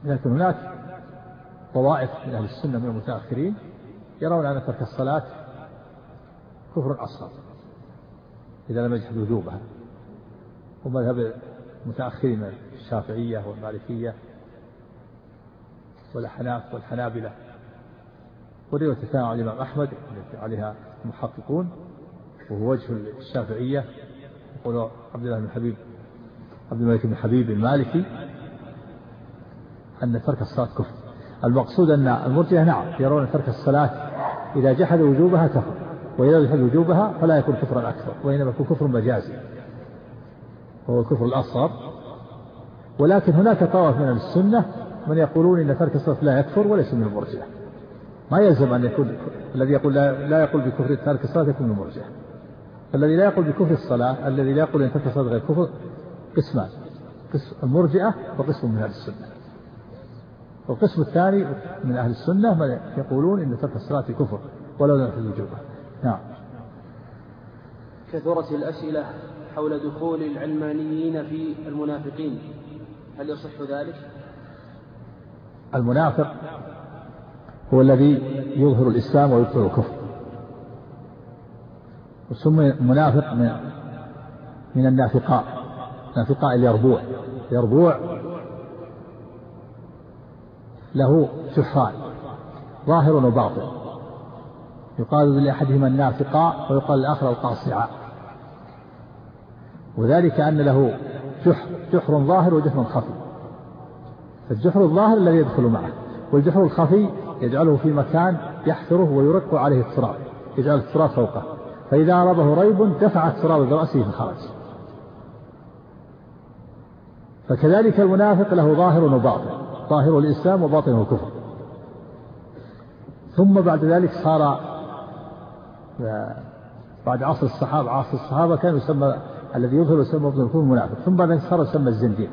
لكن هناك طوائف من أهل السنة من المتأخرين يرون أن ترك الصلاة كفر أصغر إذا لم يجحد وجوبها. ومذهب المتأخرين الشافعية والمالكية والأحناف والحنابلة ورواية الثانية عن الإمام أحمد التي عليها المحققون وهو وجه الشافعية يقول عبد الله بن حبيب عبد الملك بن حبيب المالكي أن ترك الصلاة كفر. المقصود أن المرجئة نعم يرون ترك الصلاة إذا جحد وجوبها كفر. وإذا جحد وجوبها فلا يكون كفرا أكثر وإنما يكون كفر مجازي. وهو الكفر الأصغر. ولكن هناك طائف من السنة من يقولون إن ترك الصلاة لا يكفر وليس من المرجئة. ما يلزم أن يكون الذي يقول لا, لا يقول بكفر ترك الصلاة يكون من المرجئة. الذي لا يقول بكفر الصلاة الذي لا يقول أن ترك الصلاة غير كفر قسمان. قسم المرجئة وقسم من أهل السنة. والقسم الثاني من أهل السنة من يقولون إن ترك الصلاة كفر ولو لم يحل وجوبها. نعم. كثرت الأسئلة حول دخول العلمانيين في المنافقين. هل يصح ذلك؟ المنافق هو الذي يظهر الإسلام ويبطل الكفر. وسمي منافق من من النافقاء. نافقاء اليربوع. يربوع له شحران ظاهر وباطن. يقال لأحدهما النافقاء ويقال للآخر القاصعاء وذلك أن له جحر جحر ظاهر وجحر خفي. فالجحر الظاهر الذي يدخل معه والجحر الخفي يجعله في مكان يحفره ويرق عليه التراب يجعل التراب فوقه. فإذا أرابه ريب دفع التراب برأسه فخرج. فكذلك المنافق له ظاهر وباطن ظاهر الإسلام وباطنه الكفر. ثم بعد ذلك صار بعد عصر الصحابة عصر الصحابة كان يسمى الذي يظهر يسمى الكفر منافق ثم بعد صار يسمى الزنديق.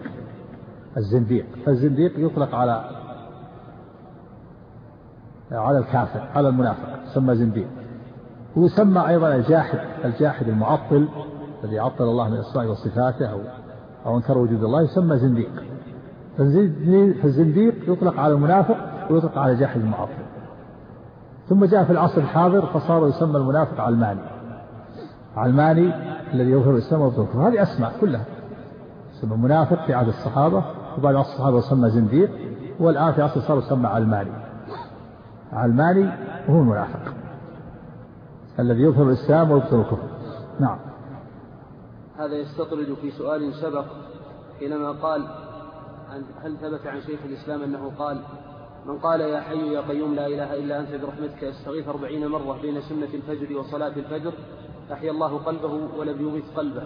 الزنديق. فالزنديق يطلق على على الكافر على المنافق. يسمى زنديق. ويسمى أيضا الجاحد الجاحد المعطل الذي عطل الله من أسمائه وصفاته أو أو أنكر وجود الله يسمى زنديق. فالزنديق يطلق على المنافق ويطلق على جاحد المعطل. ثم جاء في العصر الحاضر فصار يسمى المنافق علماني. علماني الذي يظهر الإسلام ويظهر هذه أسماء كلها. يسمى منافق في عهد الصحابة وبعد عصر الصحابة يسمى زنديق والآن في عصر صار يسمى علماني. علماني وهو المنافق الذي يظهر الإسلام ويبطل الكفر. نعم. هذا يستطرد في سؤال سبق حينما قال هل ثبت عن شيخ الإسلام أنه قال من قال يا حي يا قيوم لا إله إلا أنت برحمتك. أستغيث أربعين مرة بين سنة الفجر وصلاة الفجر. أحيا الله قلبه ولم يمت قلبه.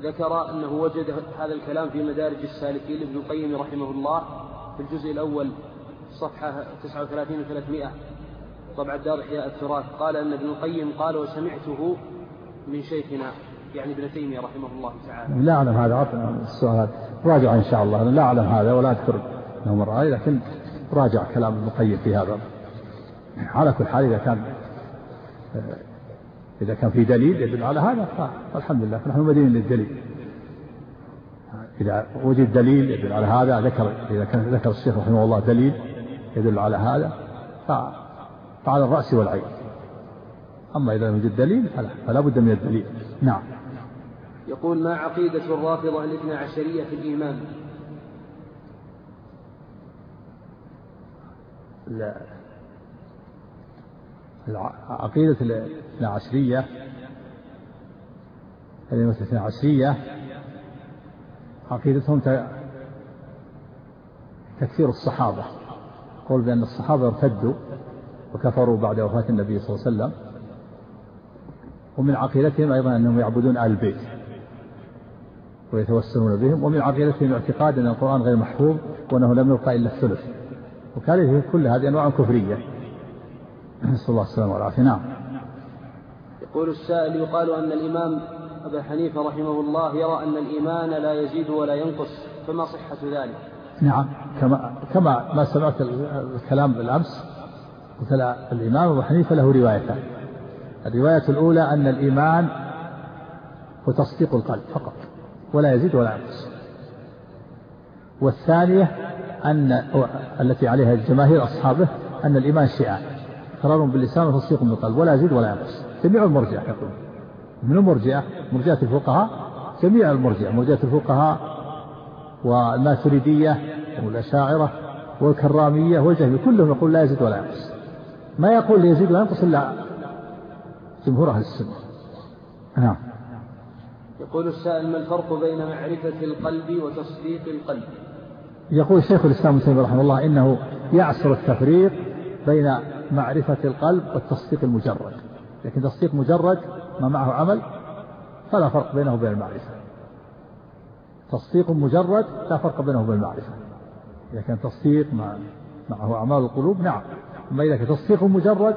ذكر أنه وجد هذا الكلام في مدارج السالكين. لابن القيم رحمه الله في الجزء الأول صفحة 39 و 300 طبع دار إحياء التراث. قال أن ابن القيم قال وسمعته من شيخنا يعني ابن تيمية رحمه الله تعالى. لا أعلم هذا السؤال. راجع إن شاء الله. لا أعلم هذا ولا أذكر أنه مر لكن راجع كلام ابن القيم في هذا. على كل حال إذا كان إذا كان في دليل يدل على هذا فالحمد لله فنحن مدين للدليل. إذا وجد دليل يدل على هذا ذكر إذا كان ذكر الشيخ رحمه الله دليل يدل على هذا فعلى الرأس والعين. أما إذا لم يوجد دليل فلا فلا بد من الدليل. نعم. يقول ما عقيدة الرافضة الاثنى عشرية في الإيمان؟ عقيدة الاثنى عشرية كلمة الاثنى عشرية عقيدتهم تكفير الصحابة. قول بأن الصحابة ارتدوا وكفروا بعد وفاة النبي صلى الله عليه وسلم. ومن عقيدتهم أيضا أنهم يعبدون آل البيت ويتوسلون بهم. ومن عقيدتهم اعتقاد أن القرآن غير محفوظ وأنه لم يبقى إلا الثلث. وكان كل هذه أنواع كفرية. نسأل الله السلامة والعافية. نعم. يقول السائل يقال أن الإمام أبا حنيفة رحمه الله يرى أن الإيمان لا يزيد ولا ينقص فما صحة ذلك؟ نعم. كما كما ما سمعت الكلام بالأمس مثل الإمام أبو حنيفة له روايتان. الرواية الأولى أن الإيمان هو تصديق القلب فقط ولا يزيد ولا ينقص. والثانية أن التي عليها جماهير أصحابه أن الإيمان شيئان إقرار باللسان وتصديق بالقلب ولا يزيد ولا ينقص. جميع المرجئة يقول من المرجئة؟ مرجئة الفقهاء؟ جميع المرجئة. مرجئة الفقهاء والماتريدية والأشاعرة والكرامية والجهمية كلهم يقول لا يزيد ولا ينقص. ما يقول يزيد ولا ينقص إلا جمهور أهل السنة. نعم. يقول السائل ما الفرق بين معرفة القلب وتصديق القلب؟ يقول شيخ الإسلام ابن تيمية رحمه الله إنه يعسر التفريق بين معرفة القلب والتصديق المجرد. لكن تصديق مجرد ما معه عمل فلا فرق بينه وبين المعرفة. تصديق مجرد لا فرق بينه وبين المعرفة. إذا كان تصديق مع معه أعمال القلوب نعم. أما إذا كان تصديق مجرد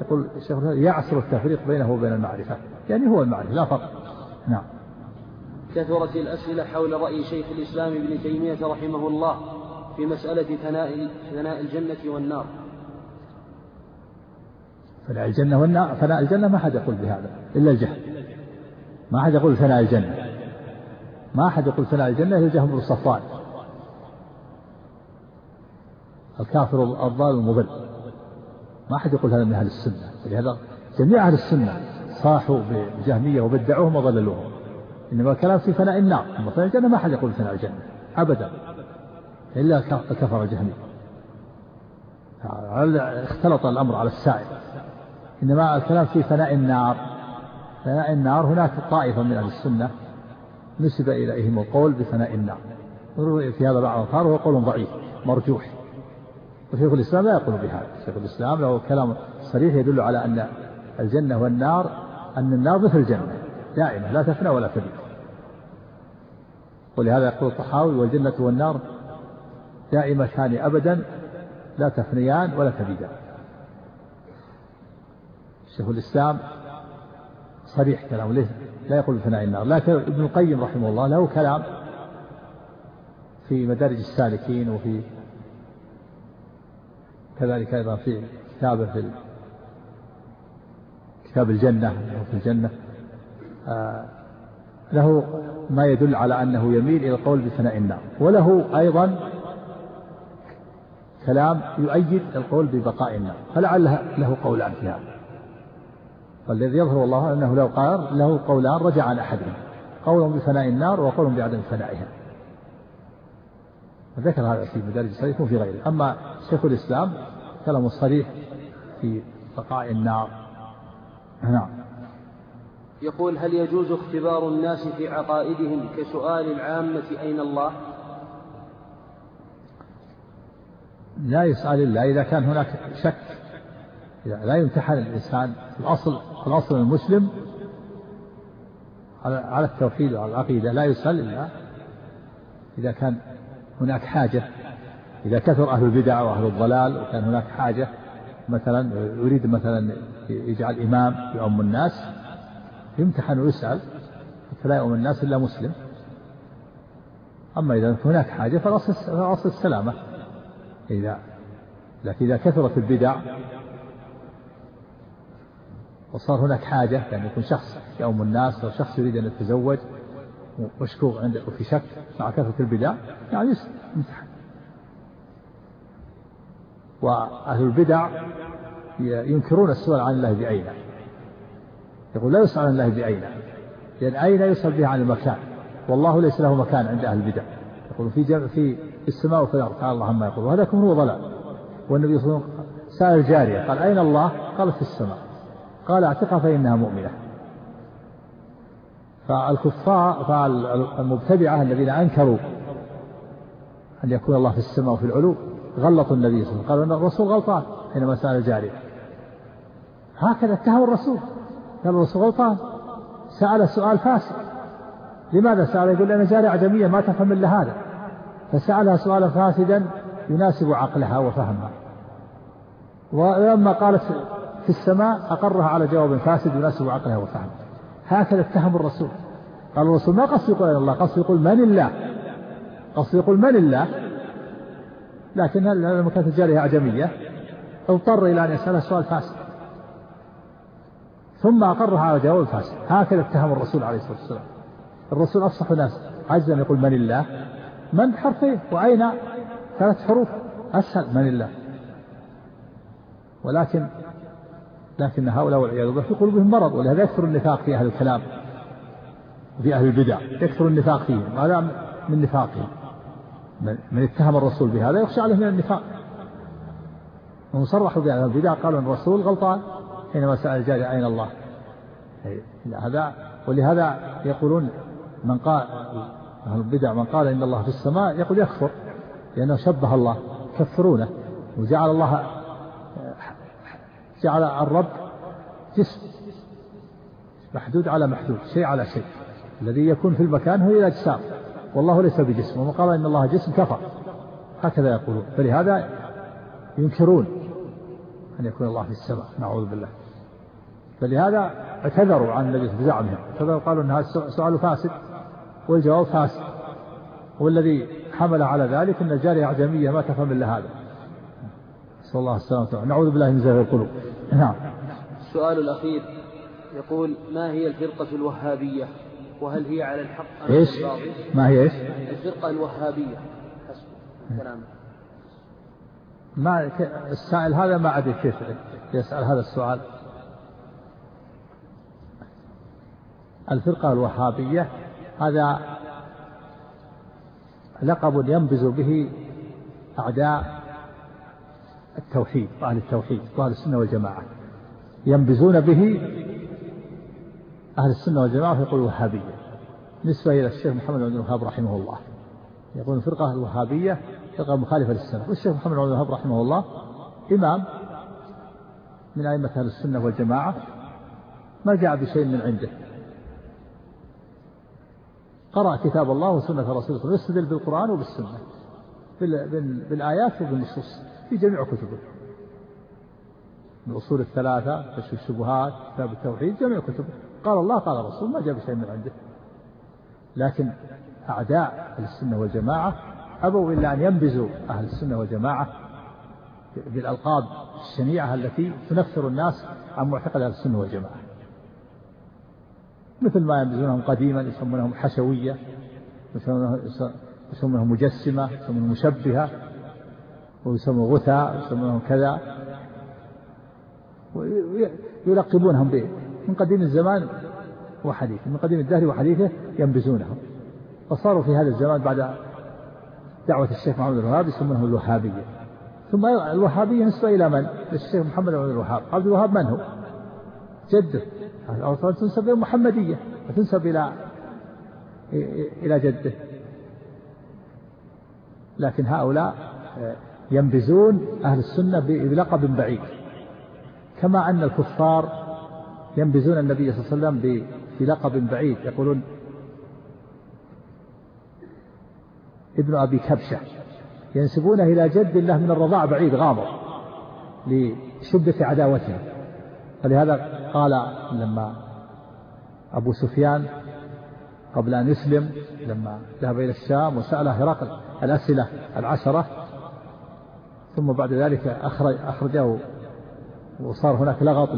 يقول الشيخ يعسر التفريق بينه وبين المعرفة. يعني هو المعرفة لا فرق. نعم. كثرت الأسئلة حول رأي شيخ الإسلام ابن تيمية رحمه الله في مسألة ثناء ثناء الجنة والنار. فناء الجنة والنار فناء الجنة ما حد يقول بهذا إلا الجهل. ما حد يقول ثناء الجنة. ما حد يقول ثناء الجنة إلا الجهم بن صفوان الكافر الضال المضل. ما حد يقول هذا من أهل السنة. ولهذا جميع أهل السنة صاحوا بالجهمية وبدعوهم وضللوهم. إنما الكلام في فناء النار. أما فناء الجنة ما حد يقول ثناء الجنة. أبدا. إلا الكفر الجهمي اختلط الأمر على السائل. إنما الكلام في فناء النار. فناء النار هناك طائفة من أهل السنة نسب إليهم القول بفناء النار. في هذا بعض الآثار وهو قول ضعيف مرجوح. وشيخ الإسلام لا يقول بهذا. شيخ الإسلام له كلام صريح يدل على أن الجنة والنار أن النار مثل الجنة. دائمة لا تفنى ولا تبيد ولهذا يقول الطحاوي والجنة والنار دائمتان أبدا لا تفنيان ولا تبيدان. شيخ الإسلام صريح كلامه ليس لا يقول بفناء النار. لكن ابن القيم رحمه الله له كلام في مدارج السالكين وفي كذلك أيضا في كتابه في كتاب الجنة في الجنة. له ما يدل على أنه يميل إلى القول بفناء النار. وله أيضا كلام يؤيد القول ببقاء النار. فلعل له قولان في هذا والذي يظهر الله أنه لو قال له قولان رجع عن أحدهم قول بفناء النار وقول بعدم فنائها ذكر هذا في مدارج الصريح وفي غيره. أما شيخ الإسلام كلامه الصريح في بقاء النار. نعم. يقول هل يجوز اختبار الناس في عقائدهم كسؤال العامة أين الله؟ لا يسأل الله إذا كان هناك شك. لا يمتحن الإنسان في الأصل في الأصل المسلم على على التوحيد وعلى العقيدة لا يسأل إلا إذا كان هناك حاجة. إذا كثر أهل البدع وأهل الضلال وكان هناك حاجة مثلا يريد مثلا يجعل إمام يؤم الناس يمتحن ويسأل فلا يؤم الناس إلا مسلم. أما إذا هناك حاجة فالأصل السلامة. إذا لكن إذا كثرت البدع وصار هناك حاجة يعني يكون شخص يؤم الناس أو شخص يريد أن يتزوج مشكوك عنده وفي شك مع كثرة البدع يعني يمتحن. وأهل البدع ينكرون السؤال عن الله بأين يقول لا يسأل الله بأين لأن أين يسأل به عن المكان. والله ليس له مكان عند أهل البدع. يقول في جمع في السماء وفي الأرض. تعالى الله عما يقول وهذا كفر وضلال والنبي صلى الله عليه وسلم سأل الجارية قال أين الله؟ قالت في السماء. قال أعتقها فإنها مؤمنة. فالكفار فالمبتدعة الذين أنكروا أن يكون الله في السماء وفي العلو غلطوا النبي صلى الله عليه وسلم. قالوا أن الرسول غلطان حينما سأل الجارية. هكذا اتهموا الرسول. قال الرسول غلطان سأل سؤال فاسد لماذا سأل؟ يقول أنا جارية عجمية ما تفهم إلا هذا. فسألها سؤالا فاسدا يناسب عقلها وفهمها. ولما قالت في السماء أقرها على جواب فاسد يناسب عقلها وفهمها. هكذا اتهم الرسول. قال الرسول ما قصد يقول الله؟ قصد يقول من الله؟ قصد يقول من الله؟ لكن لما كانت الجارية أعجمية اضطر إلى أن يسألها سؤال فاسد. ثم أقرها على جواب فاسد هكذا اتهم الرسول عليه الصلاة والسلام. الرسول أفصح الناس. أن يقول من الله؟ من حرفين وأين؟ ثلاث حروف. أسهل. من الله. ولكن لكن هؤلاء والعياذ بالله في قلوبهم مرض ولهذا يكثر النفاق في أهل الكلام وفي أهل البدع. يكثر النفاق فيهم. وهذا من نفاقهم. من اتهم الرسول بهذا يخشى عليه من النفاق. وهم صرحوا بهذا البدع قالوا الرسول غلطان. حينما سأل الجارية أين الله؟ هذا. ولهذا يقولون من قال أهل البدع من قال إن الله في السماء يقول يكفر لأنه شبه الله يكفرونه. وجعل الله جعل الرب جسم محدود على محدود شيء على شيء. الذي يكون في المكان هو الأجسام والله ليس بجسم. ومن قال إن الله جسم كفر. هكذا يقولون. فلهذا ينكرون أن يكون الله في السماء. نعوذ بالله. فلهذا اعتذروا عن النبي بزعمهم اعتذروا قالوا أن هذا السؤال فاسد والجواب فاسد والذي حمل على ذلك أن الجارية أعجمية ما تفهم إلا هذا. نسأل الله السلامة نعوذ بالله من زهر القلوب. نعم. السؤال الأخير يقول ما هي الفرقة الوهابية؟ وهل هي على الحق أم إيش؟ ما هي إيش؟ الفرقة الوهابية. حسب كلامه ما السائل هذا ما أدري كيف يسأل هذا السؤال. الفرقة الوهابية هذا لقب ينبز به أعداء التوحيد وأهل التوحيد وأهل السنة والجماعة. ينبزون به أهل السنة والجماعة فيقول وهابية نسبة إلى الشيخ محمد بن الوهاب رحمه الله. يقول الفرقة الوهابية فرقة مخالفة للسنة. والشيخ محمد بن الوهاب رحمه الله إمام من أئمة أهل السنة والجماعة ما جاء بشيء من عنده. قرأ كتاب الله وسنة رسوله يستدل بالقرآن وبالسنة. بالآيات وبالنصوص. في جميع كتبه الأصول الثلاثة كشف الشبهات كتاب التوحيد جميع كتبه قال الله قال الرسول ما جاء بشيء من عنده. لكن أعداء أهل السنة والجماعة أبوا إلا أن ينبزوا أهل السنة والجماعة بالألقاب الشنيعة التي تنفر الناس عن معتقد أهل السنة والجماعة. مثل ما ينبذونهم قديما يسمونهم حشوية يسمونهم مجسمة يسمونهم مشبهة ويسمون غثاء ويسمونهم كذا. ويلقبونهم به من قديم الزمان وحديث من قديم الدهر وحديثه ينبذونهم فصاروا في هذا الزمان بعد دعوة الشيخ محمد الوهاب يسمونهم الوهابية. ثم الوهابية نسبة إلى من؟ للشيخ محمد بن الوهاب. عبد الوهاب من هو؟ جده. الأوصال تنسب إلى المحمدية وتنسب إلى إلى جده. لكن هؤلاء ينبزون أهل السنة بلقب بعيد. كما أن الكفار ينبزون النبي صلى الله عليه وسلم بلقب بعيد. يقولون ابن أبي كبشة ينسبونه إلى جد الله من الرضاع بعيد غامض لشدة عداوته فلهذا قال لما أبو سفيان قبل أن يسلم لما ذهب إلى الشام وسأل هرقل الأسئلة العشرة ثم بعد ذلك أخرج أخرجه وصار هناك لغط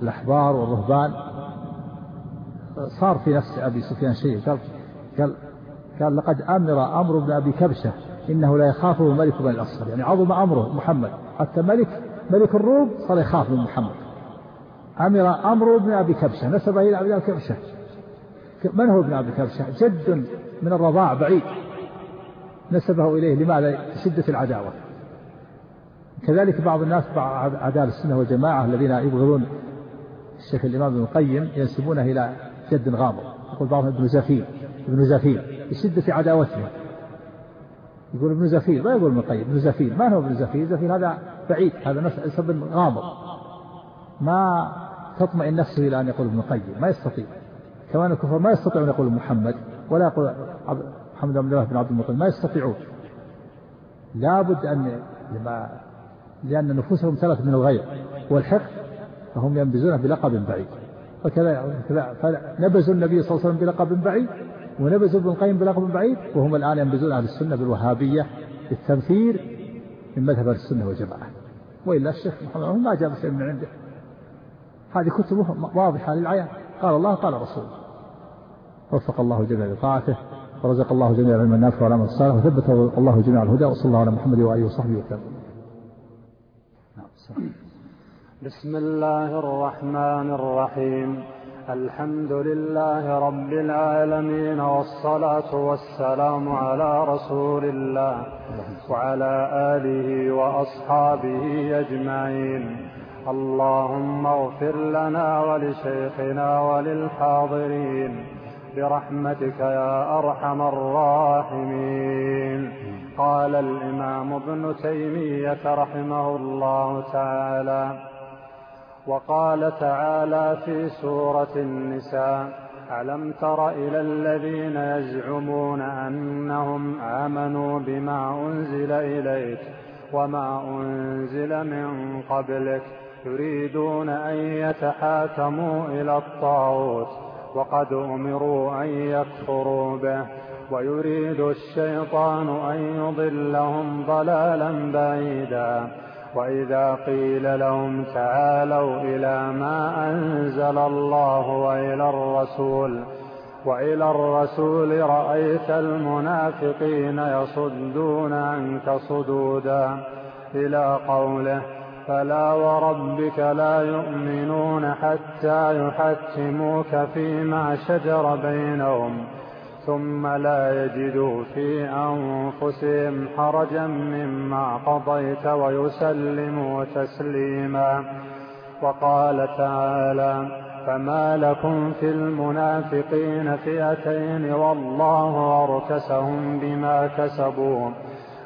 للأحبار والرهبان. صار في نفس أبي سفيان شيء قال قال قال لقد أمر أمر بن أبي كبشة إنه لا يخافه ملك بني الأصفر يعني عظم أمره محمد حتى ملك ملك الروم صار يخاف من محمد. أمر أمر بن أبي كبشة نسب إلى أبي كبشة. من هو ابن أبي كبشة؟ جد من الرضاع بعيد. نسبه إليه لماذا؟ شدة العداوة. كذلك بعض الناس بعض أعداء السنة والجماعة الذين يبغضون الشيخ الإمام ابن القيم ينسبونه إلى جد غامض. يقول بعضهم ابن زفير ابن زفير لشدة عداوته يقول ابن زفير ما يقول ابن القيم؟ ابن زفير. ما هو ابن زفير؟ زفير هذا بعيد هذا نسب غامض. ما تطمئن نفسه إلى أن يقول ابن القيم. ما يستطيع. كمان الكفار ما يستطيعون يقول محمد ولا يقول محمد بن الله بن عبد المطلب. ما يستطيعون. لابد أن لما لأن نفوسهم ثلاث من الغير والحق فهم ينبذونه بلقب بعيد. وكذا فنبذوا النبي صلى الله عليه وسلم بلقب بعيد ونبذوا ابن القيم بلقب بعيد وهم الآن ينبذون أهل السنة بالوهابية بالتنفير من مذهب السنة والجماعة. وإلا الشيخ محمد ما جاب شيء من عنده. هذه كتبه واضحة للعيان قال الله قال رسول. وفق الله جميع لطاعته ورزق الله جميع العلم النافع والعمل الصالح وثبت الله جميع الهدى وصلى الله على محمد وآله وصحبه وسلم. بسم الله الرحمن الرحيم. الحمد لله رب العالمين والصلاة والسلام على رسول الله وعلى آله وأصحابه أجمعين. اللهم اغفر لنا ولشيخنا وللحاضرين برحمتك يا أرحم الراحمين. قال الإمام ابن تيمية رحمه الله تعالى وقال تعالى في سورة النساء ألم تر إلى الذين يزعمون أنهم آمنوا بما أنزل إليك وما أنزل من قبلك يريدون أن يتحاكموا إلى الطاغوت وقد أمروا أن يكفروا به ويريد الشيطان أن يضلهم ضلالا بعيدا. وإذا قيل لهم تعالوا إلى ما أنزل الله وإلى الرسول وإلى الرسول رأيت المنافقين يصدون عنك صدودا. إلى قوله فلا وربك لا يؤمنون حتى يحكموك فيما شجر بينهم ثم لا يجدوا في أنفسهم حرجا مما قضيت ويسلموا تسليما. وقال تعالى فما لكم في المنافقين فئتين والله أركسهم بما كسبوا.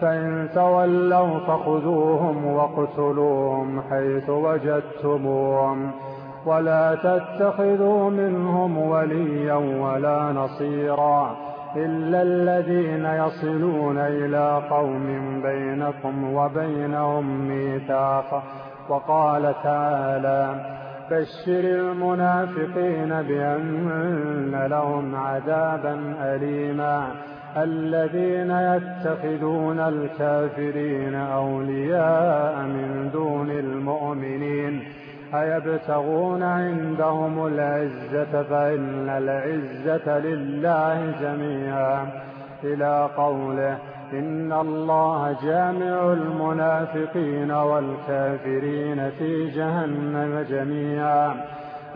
فإن تولوا فخذوهم واقتلوهم حيث وجدتموهم ولا تتخذوا منهم وليا ولا نصيرا إلا الذين يصلون إلى قوم بينكم وبينهم ميثاق وقال تعالى بشر المنافقين بأن لهم عذابا أليما الذين يتخذون الكافرين أولياء من دون المؤمنين أيبتغون عندهم العزة فإن العزة لله جميعا إلى قوله إن الله جامع المنافقين والكافرين في جهنم جميعا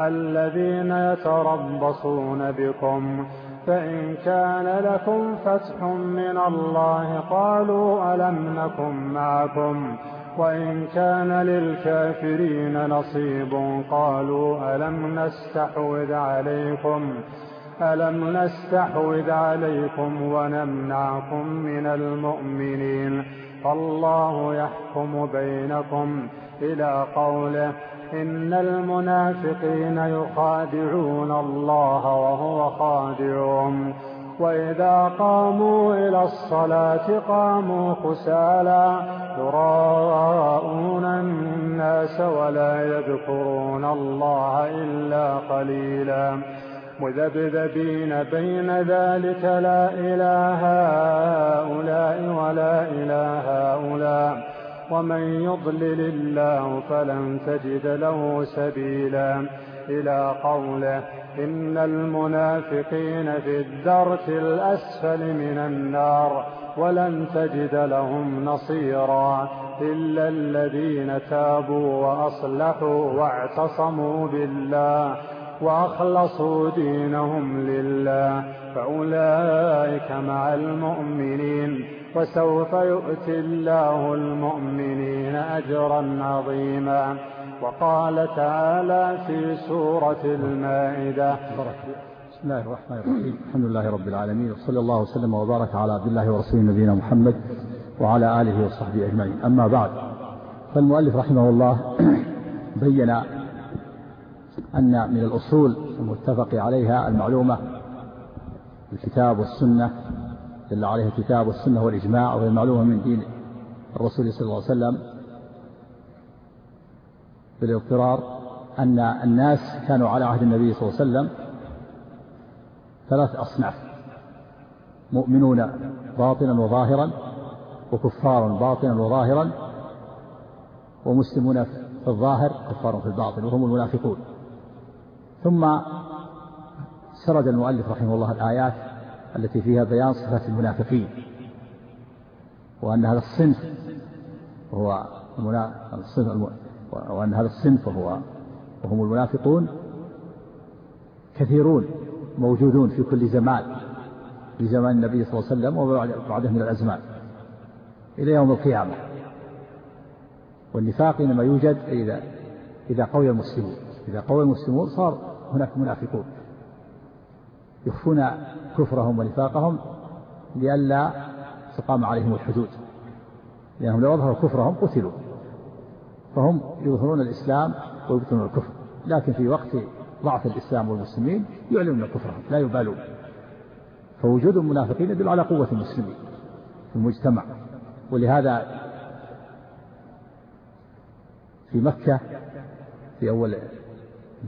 الذين يتربصون بكم فإن كان لكم فتح من الله قالوا ألم نكن معكم وإن كان للكافرين نصيب قالوا ألم نستحوذ عليكم ألم نستحوذ عليكم ونمنعكم من المؤمنين فالله يحكم بينكم إلى قوله إن المنافقين يخادعون الله وهو خادعهم. وإذا قاموا إلى الصلاة قاموا خسالى يراءون الناس ولا يذكرون الله إلا قليلا. مذبذبين بين ذلك لا إله هؤلاء ولا إله هؤلاء. ومن يضلل الله فلن تجد له سبيلا. إلى قوله إن المنافقين في الدرك الأسفل من النار ولن تجد لهم نصيرا إلا الذين تابوا وأصلحوا واعتصموا بالله وأخلصوا دينهم لله. فأولئك مع المؤمنين. وسوف يؤتي الله المؤمنين أجرا عظيما. وقال تعالى في سورة المائدة. بسم الله الرحمن الرحيم. الحمد لله رب العالمين. وصلى الله وسلم وبارك على عبد الله ورسوله نبينا محمد وعلى آله وصحبه أجمعين. أما بعد فالمؤلف رحمه الله بين أن من الأصول المتفق عليها المعلومة الكتاب والسنة دل عليها الكتاب والسنة والإجماع وهي المعلومة من دين الرسول صلى الله عليه وسلم بالاضطرار أن الناس كانوا على عهد النبي صلى الله عليه وسلم ثلاث أصناف مؤمنون باطنا وظاهرا وكفار باطنا وظاهرا ومسلمون في الظاهر كفار في الباطن وهم المنافقون. ثم سرد المؤلف رحمه الله الآيات التي فيها بيان صفات المنافقين وأن هذا الصنف هو الصنف وأن هذا الصنف وهو وهم المنافقون كثيرون موجودون في كل زمان في زمان النبي صلى الله عليه وسلم وبعده من الأزمان إلى يوم القيامة. والنفاق إنما يوجد إذا إذا قوي المسلمون إذا قوي المسلمون صار هناك منافقون. يخفون كفرهم ونفاقهم لئلا تقام عليهم الحدود. لأنهم لو أظهروا كفرهم قتلوا. فهم يظهرون الإسلام ويبطنون الكفر. لكن في وقت ضعف الإسلام والمسلمين يعلنون كفرهم لا يبالون. فوجود المنافقين يدل على قوة المسلمين في المجتمع. ولهذا في مكة في أول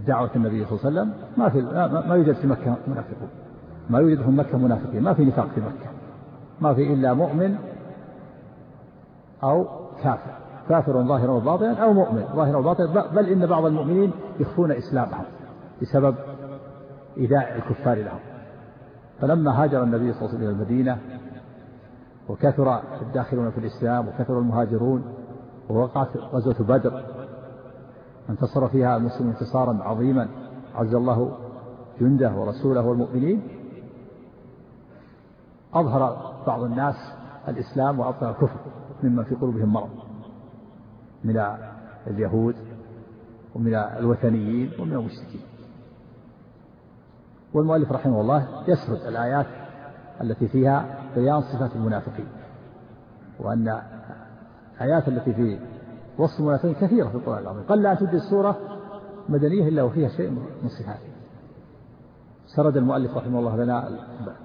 دعوة النبي صلى الله عليه وسلم ما في ما يوجد في مكة منافقون. ما يوجد في مكة منافقين ما في نفاق في مكة. ما في إلا مؤمن أو كافر. كافر ظاهرا وباطنا أو مؤمن ظاهرا وباطنا بل إن بعض المؤمنين يخفون إسلامهم بسبب إيذاء الكفار لهم. فلما هاجر النبي صلى الله عليه وسلم إلى المدينة وكثر الداخلون في الإسلام وكثر المهاجرون ووقعت غزوة بدر انتصر فيها المسلمون انتصارا عظيما. عز الله جنده ورسوله والمؤمنين. أظهر بعض الناس الإسلام وأبطل الكفر ممن في قلوبهم مرض. من اليهود ومن الوثنيين ومن المشركين. والمؤلف رحمه الله يسرد الآيات التي فيها بيان صفات المنافقين. وأن الآيات التي في وصف المنافقين كثيرة في القرآن العظيم. قل لا توجد سورة مدنية إلا وفيها شيء من صفات. سرد المؤلف رحمه الله لنا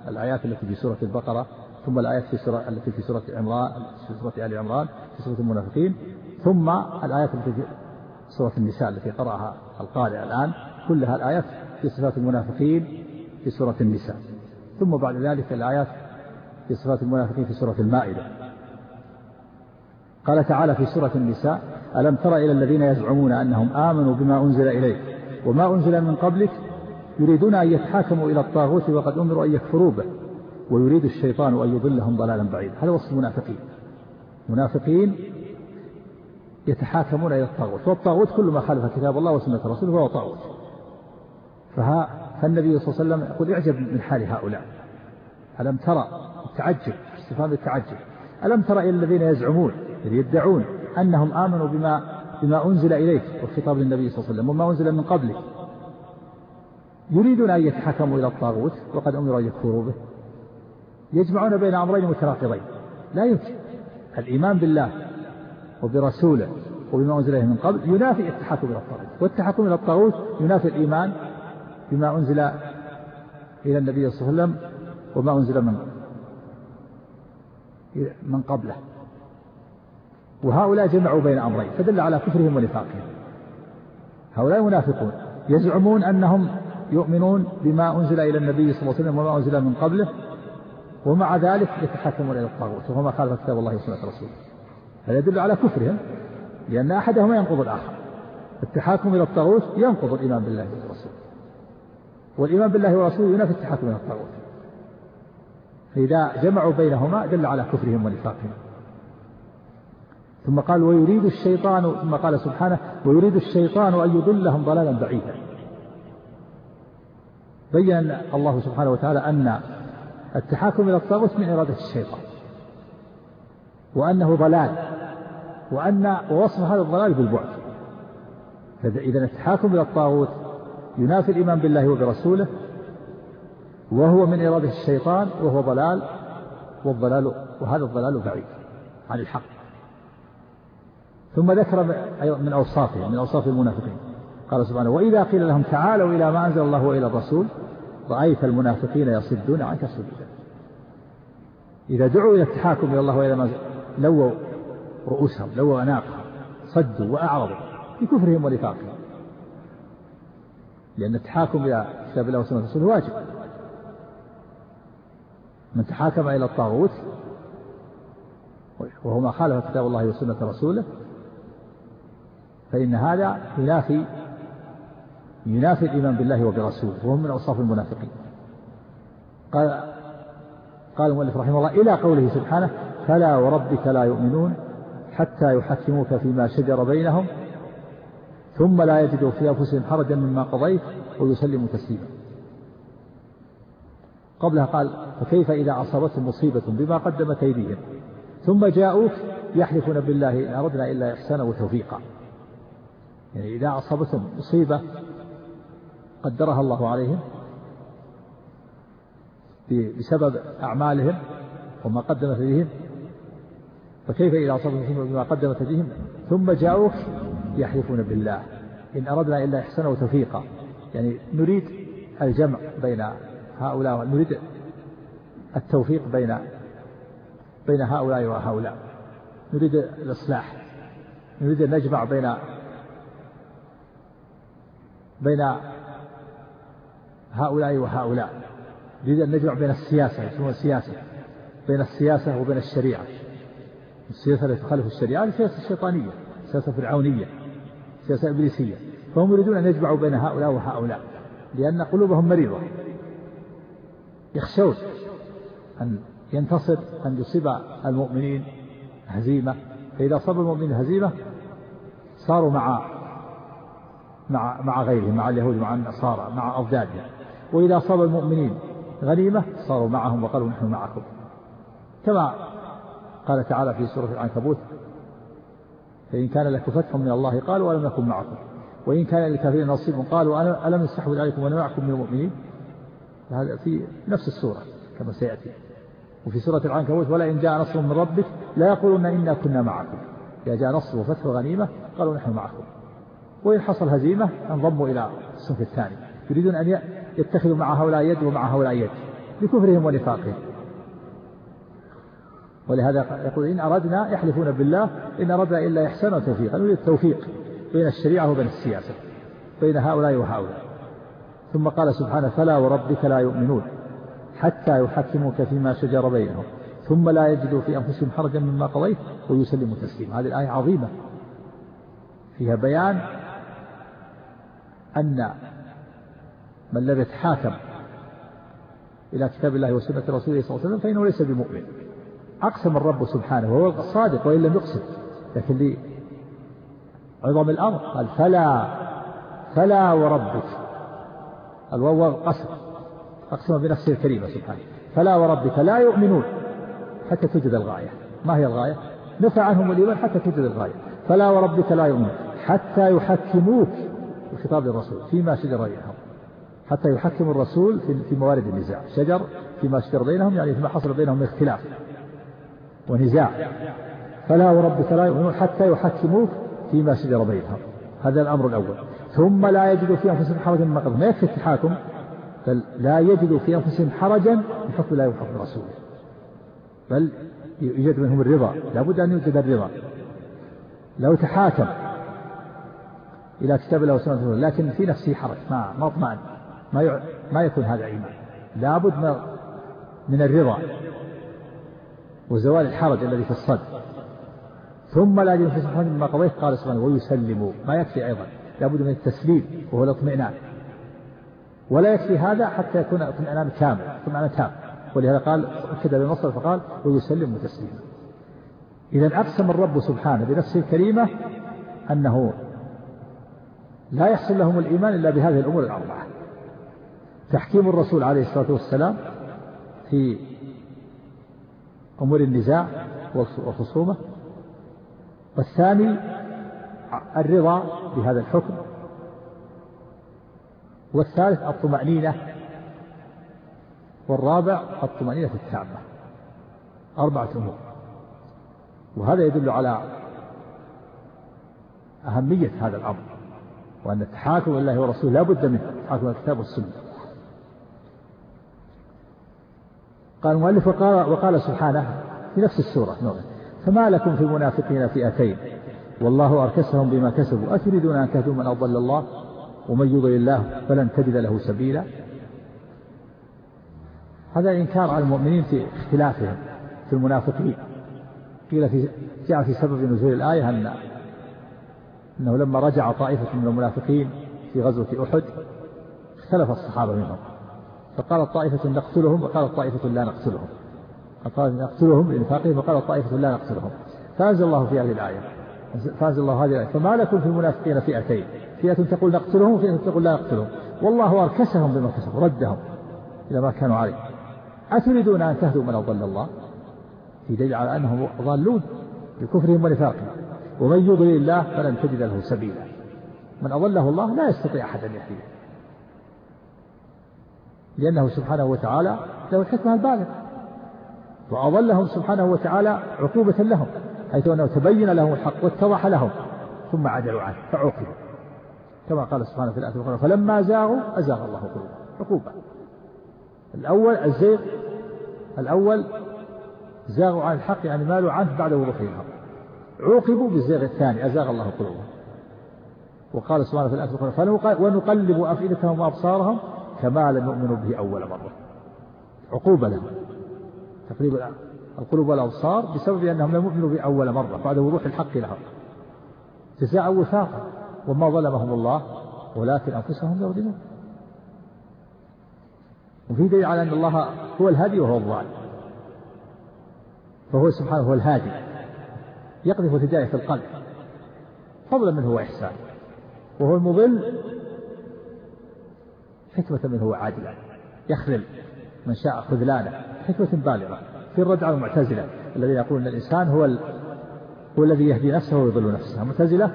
الآيات التي في سورة البقرة ثم الآيات في سورة التي في سورة عمران في سورة آل عمران في سورة المنافقين ثم الآيات التي في سورة النساء التي قرأها القارئ الآن كلها الآيات في صفات المنافقين في سورة النساء. ثم بعد ذلك الآيات في صفات المنافقين في سورة المائدة. قال تعالى في سورة النساء ألم تر إلى الذين يزعمون أنهم آمنوا بما أنزل إليك وما أنزل من قبلك يريدون أن يتحاكموا إلى الطاغوت وقد أمروا أن يكفروا به ويريد الشيطان أن يضلهم ضلالا بعيدا. هذا وصف المنافقين. منافقين يتحاكمون إلى الطاغوت والطاغوت كل ما خالف كتاب الله وسنة رسوله فهو طاغوت. فها فالنبي صلى الله عليه وسلم يقول اعجب من حال هؤلاء. ألم ترى التعجب استفهام التعجب. ألم ترى إلى الذين يزعمون؟ يدعون أنهم آمنوا بما بما أنزل إليك والخطاب للنبي صلى الله عليه وسلم وما أنزل من قبلك. يريدون أن يتحكموا إلى الطاغوت وقد أمروا أن يكفروا به. يجمعون بين أمرين متناقضين لا يمكن. الإيمان بالله وبرسوله وبما أنزل إليه من قبل ينافي التحكم إلى الطاغوت. والتحكم إلى الطاغوت ينافي الإيمان بما أنزل إلى النبي صلى الله عليه وسلم وما أنزل من من قبله. وهؤلاء جمعوا بين أمرين فدل على كفرهم ونفاقهم. هؤلاء منافقون يزعمون أنهم يؤمنون بما أنزل إلى النبي صلى الله عليه وسلم وما أنزل من قبله ومع ذلك يتحكمون إلى الطاغوت وهو ما خالف كتاب الله وسنة رسوله. هذا يدل على كفرهم لأن أحدهما ينقض الآخر. التحاكم إلى الطاغوت ينقض الإيمان بالله ورسوله. والإيمان بالله ورسوله ينافي التحاكم إلى الطاغوت. فإذا جمعوا بينهما دل على كفرهم ونفاقهم. ثم قال ويريد الشيطان ثم قال سبحانه ويريد الشيطان أن يضلهم ضلالا بعيدا. بين الله سبحانه وتعالى أن التحاكم إلى الطاغوت من إرادة الشيطان وأنه ضلال وأن ووصف هذا الضلال بالبعد. فإذا التحاكم إلى الطاغوت ينافي الإيمان بالله وبرسوله وهو من إرادة الشيطان وهو ضلال والضلال وهذا الضلال بعيد عن الحق. ثم ذكر من أوصافه من أوصاف المنافقين. قال سبحانه وإذا قيل لهم تعالوا إلى ما أنزل الله وإلى الرسول رأيت المنافقين يصدون عنك صدودا إذا دعوا إلى التحاكم إلى الله وإلى ما لووا رؤوسهم لووا أناقهم صدوا وأعرضوا بكفرهم ونفاقهم. لأن التحاكم إلى كتاب الله وسنة رسوله واجب. من تحاكم إلى الطاغوت وهو ما خالف كتاب الله وسنة رسوله فإن هذا ينافي ينافي الإيمان بالله وبرسوله وهو من أوصاف المنافقين. قال قال المؤلف رحمه الله إلى قوله سبحانه فلا وربك لا يؤمنون حتى يحكموك فيما شجر بينهم ثم لا يجدوا في أنفسهم حرجا مما قضيت ويسلموا تسليما. قبلها قال فكيف إذا أصابتهم مصيبة بما قدمت أيديهم ثم جاءوك يحلفون بالله إن أردنا إلا إحسانا وتوفيقا. يعني إذا أصابتهم مصيبة قدرها الله عليهم بسبب أعمالهم وما قدمت يديهم فكيف إذا أصابتهم بما قدمت يديهم ثم جاءوك يحلفون بالله. إن أردنا إلا إحسانا وتوفيقا. يعني نريد الجمع بين هؤلاء نريد التوفيق بين بين هؤلاء وهؤلاء. نريد الإصلاح. نريد أن نجمع بين بين هؤلاء وهؤلاء. نريد أن نجمع بين السياسة يسمونها السياسة بين السياسة وبين الشريعة. السياسة التي تخالف الشريعة السياسة الشيطانية سياسة فرعونية سياسة إبليسية. فهم يريدون أن يجمعوا بين هؤلاء وهؤلاء لأن قلوبهم مريضة. يخشون أن ينتصر أن يصيب المؤمنين هزيمة. فإذا أصاب المؤمنين هزيمة صاروا مع مع مع غيرهم مع اليهود مع النصارى مع أضدادهم وإذا أصاب المؤمنين غنيمة صاروا معهم وقالوا نحن معكم. كما قال تعالى في سورة العنكبوت فإن كان لك فتح من الله قالوا ألم نكن معكم؟ وإن كان للكافرين نصيب قالوا ألم نستحوذ عليكم ونمعكم من المؤمنين؟ هذا في نفس السورة كما سيأتي. وفي سورة العنكبوت ولئن جاء نصر من ربك لا يقولون إنا كنا معكم. إذا جاء نصر وفتح غنيمة قالوا نحن معكم. وإن حصل هزيمة انضموا إلى الصنف الثاني. يريدون أن يتخذوا مع هؤلاء يد ومع هؤلاء يد لكفرهم ونفاقهم. ولهذا يقول إن أردنا يحلفون بالله إن أردنا إلا إحسانا وتوفيقا نريد التوفيق بين الشريعة وبين السياسة بين هؤلاء وهؤلاء. ثم قال سبحانه فلا وربك لا يؤمنون حتى يحكموك فيما شجر بينهم. ثم لا يجدوا في أنفسهم حرجا مما قضيت ويسلموا تسليما. هذه الآية عظيمة. فيها بيان أن من لم يتحاكم إلى كتاب الله وسنة رسوله صلى الله عليه وسلم فإنه ليس بمؤمن. أقسم الرب سبحانه وهو الصادق وإن لم يقسم. لكن لي عظم الأمر. قال فلا فلا وربك. الواو قسم أقسم بنفسه الكريمة سبحانه. فلا وربك لا يؤمنون حتى توجد الغاية. ما هي الغاية؟ نفى عنهم الإيمان حتى توجد الغاية. فلا وربك لا يؤمنون حتى يحكموك. الخطاب للرسول فيما شجر بينهم حتى يحكم الرسول في موارد النزاع. شجر فيما شجر بينهم يعني فيما حصل بينهم من اختلاف ونزاع. فلا وربك لا يؤمنون حتى يحكموك فيما شجر بينهم. هذا الأمر الأول. ثم لا يجدوا في أنفسهم حرجا مما قبل ما يكفي التحاكم؟ بل لا يجدوا في أنفسهم حرجا بحكم الله وحكم رسوله بل يوجد منهم الرضا. لابد أن يوجد الرضا. لو تحاكم إلى كتاب الله وسنة رسوله لكن في نفسه حرج. ما ما ما ما يكون هذا إيمان. لابد من الرضا وزوال الحرج الذي في الصدر. ثم لا يجد في مما قضيت قال سبحانه ويسلموا ما يكفي أيضا. لابد من التسليم وهو الاطمئنان. ولا يكفي هذا حتى يكون اطمئنان كامل. اطمئنان تام. ولهذا قال أكد بالمصدر فقال ويسلم تسليما إذا أقسم الرب سبحانه بنفسه الكريمة أنه لا يحصل لهم الإيمان إلا بهذه الأمور الأربعة. تحكيم الرسول عليه الصلاة والسلام في أمور النزاع والخصومة والثاني الرضا بهذا الحكم والثالث الطمأنينة والرابع الطمأنينة التامة. أربعة أمور. وهذا يدل على أهمية هذا الأمر. وأن التحاكم الله ورسوله لا بد منه تحاكم الكتاب والسنة. قال المؤلف وقال, وقال سبحانه في نفس السورة نور فما لكم في المنافقين فئتين والله أركسهم بما كسبوا. أتريدون أن تهدوا من أضل الله؟ ومن يضل الله فلن تجد له سبيلا. هذا إنكار على المؤمنين في اختلافهم في المنافقين. قيل في جاء في سبب نزول الآية أن أنه لما رجع طائفة من المنافقين في غزوة أحد اختلف الصحابة منهم. فقالت طائفة نقتلهم وقالت طائفة لا نقتلهم. فقال نقتلهم لنفاقهم وقالت طائفة لا نقتلهم. فأنزل الله في هذه الآية. فأنزل الله هذه الآية. فما لكم في المنافقين فئتين. فئة تقول نقتلهم وفئة تقول لا نقتلهم. والله أركسهم بما كسبوا ردهم إلى ما كانوا عليه. أتريدون أن تهدوا من أضل الله؟ في دليل على أنهم ضالون بكفرهم ونفاقهم. ومن يضلل الله فلن تجد له سبيلا. من أضله الله لا يستطيع أحد أن يهديه. لأنه سبحانه وتعالى له الحكمة البالغة. وأضلهم سبحانه وتعالى عقوبة لهم حيث أنه تبين لهم الحق واتضح لهم ثم عدلوا عنه فعوقبوا. كما قال سبحانه في الآية الأخرى فلما زاغوا أزاغ الله قلوبهم. عقوبة. الأول الزيغ الأول زاغوا عن الحق يعني مالوا عنه بعد وضوح الحق عوقبوا بالزيغ الثاني أزاغ الله قلوبهم. وقال سبحانه في الآية الأخرى ونقلب أفئدتهم وأبصارهم كما لم يؤمنوا به أول مرة. عقوبة لهم. تقريب القلوب والأبصار بسبب أنهم لم يؤمنوا به أول مرة بعد وضوح الحق لهم. جزاء وفاقا وما ظلمهم الله ولكن أنفسهم يظلمون. وفي دليل على أن الله هو الهادي وهو الضال. فهو سبحانه هو الهادي. يقذف الهداية في القلب. فضلا منه وإحسان. وهو المضل حكمة منه وعادلا يخذل من شاء خذلانه حكمة بالغة. في الرد على المعتزلة الذين يقولون أن الإنسان هو ال... هو الذي يهدي نفسه ويضل نفسه. المعتزلة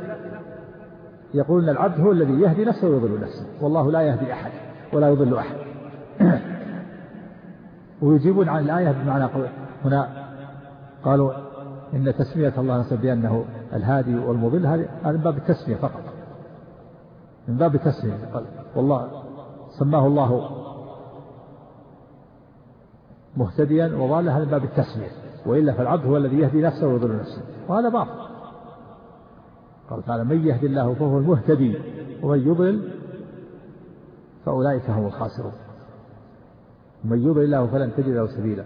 يقولون العبد هو الذي يهدي نفسه ويضل نفسه. والله لا يهدي أحد ولا يضل أحد. ويجيبون عن الآية بمعنى هنا قالوا إن تسمية الله نفسه بأنه الهادي والمضل هذا من باب التسمية فقط. من باب التسمية والله سماه الله مهتديا وضالا هذا من باب التسمية. وإلا فالعبد هو الذي يهدي نفسه ويضل نفسه. وهذا باطل. قال تعالى من يهدي الله فهو المهتدي ومن يضلل فأولئك هم الخاسرون. ومن يضلل الله فلن تجد له سبيلا.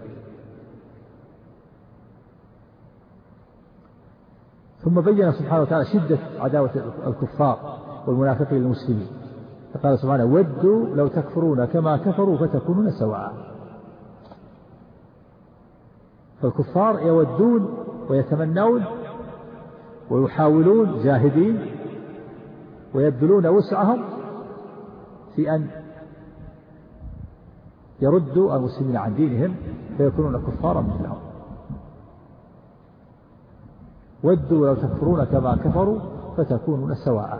ثم بين سبحانه وتعالى شدة عداوة الكفار والمنافقين للمسلمين. فقال سبحانه ودوا لو تكفرون كما كفروا فتكونون سواء. فالكفار يودون ويتمنون ويحاولون جاهدين ويبذلون وسعهم في أن يردوا المسلمين عن دينهم فيكونون كفارا مثلهم. ودوا لو تكفرون كما كفروا فتكونون سواء.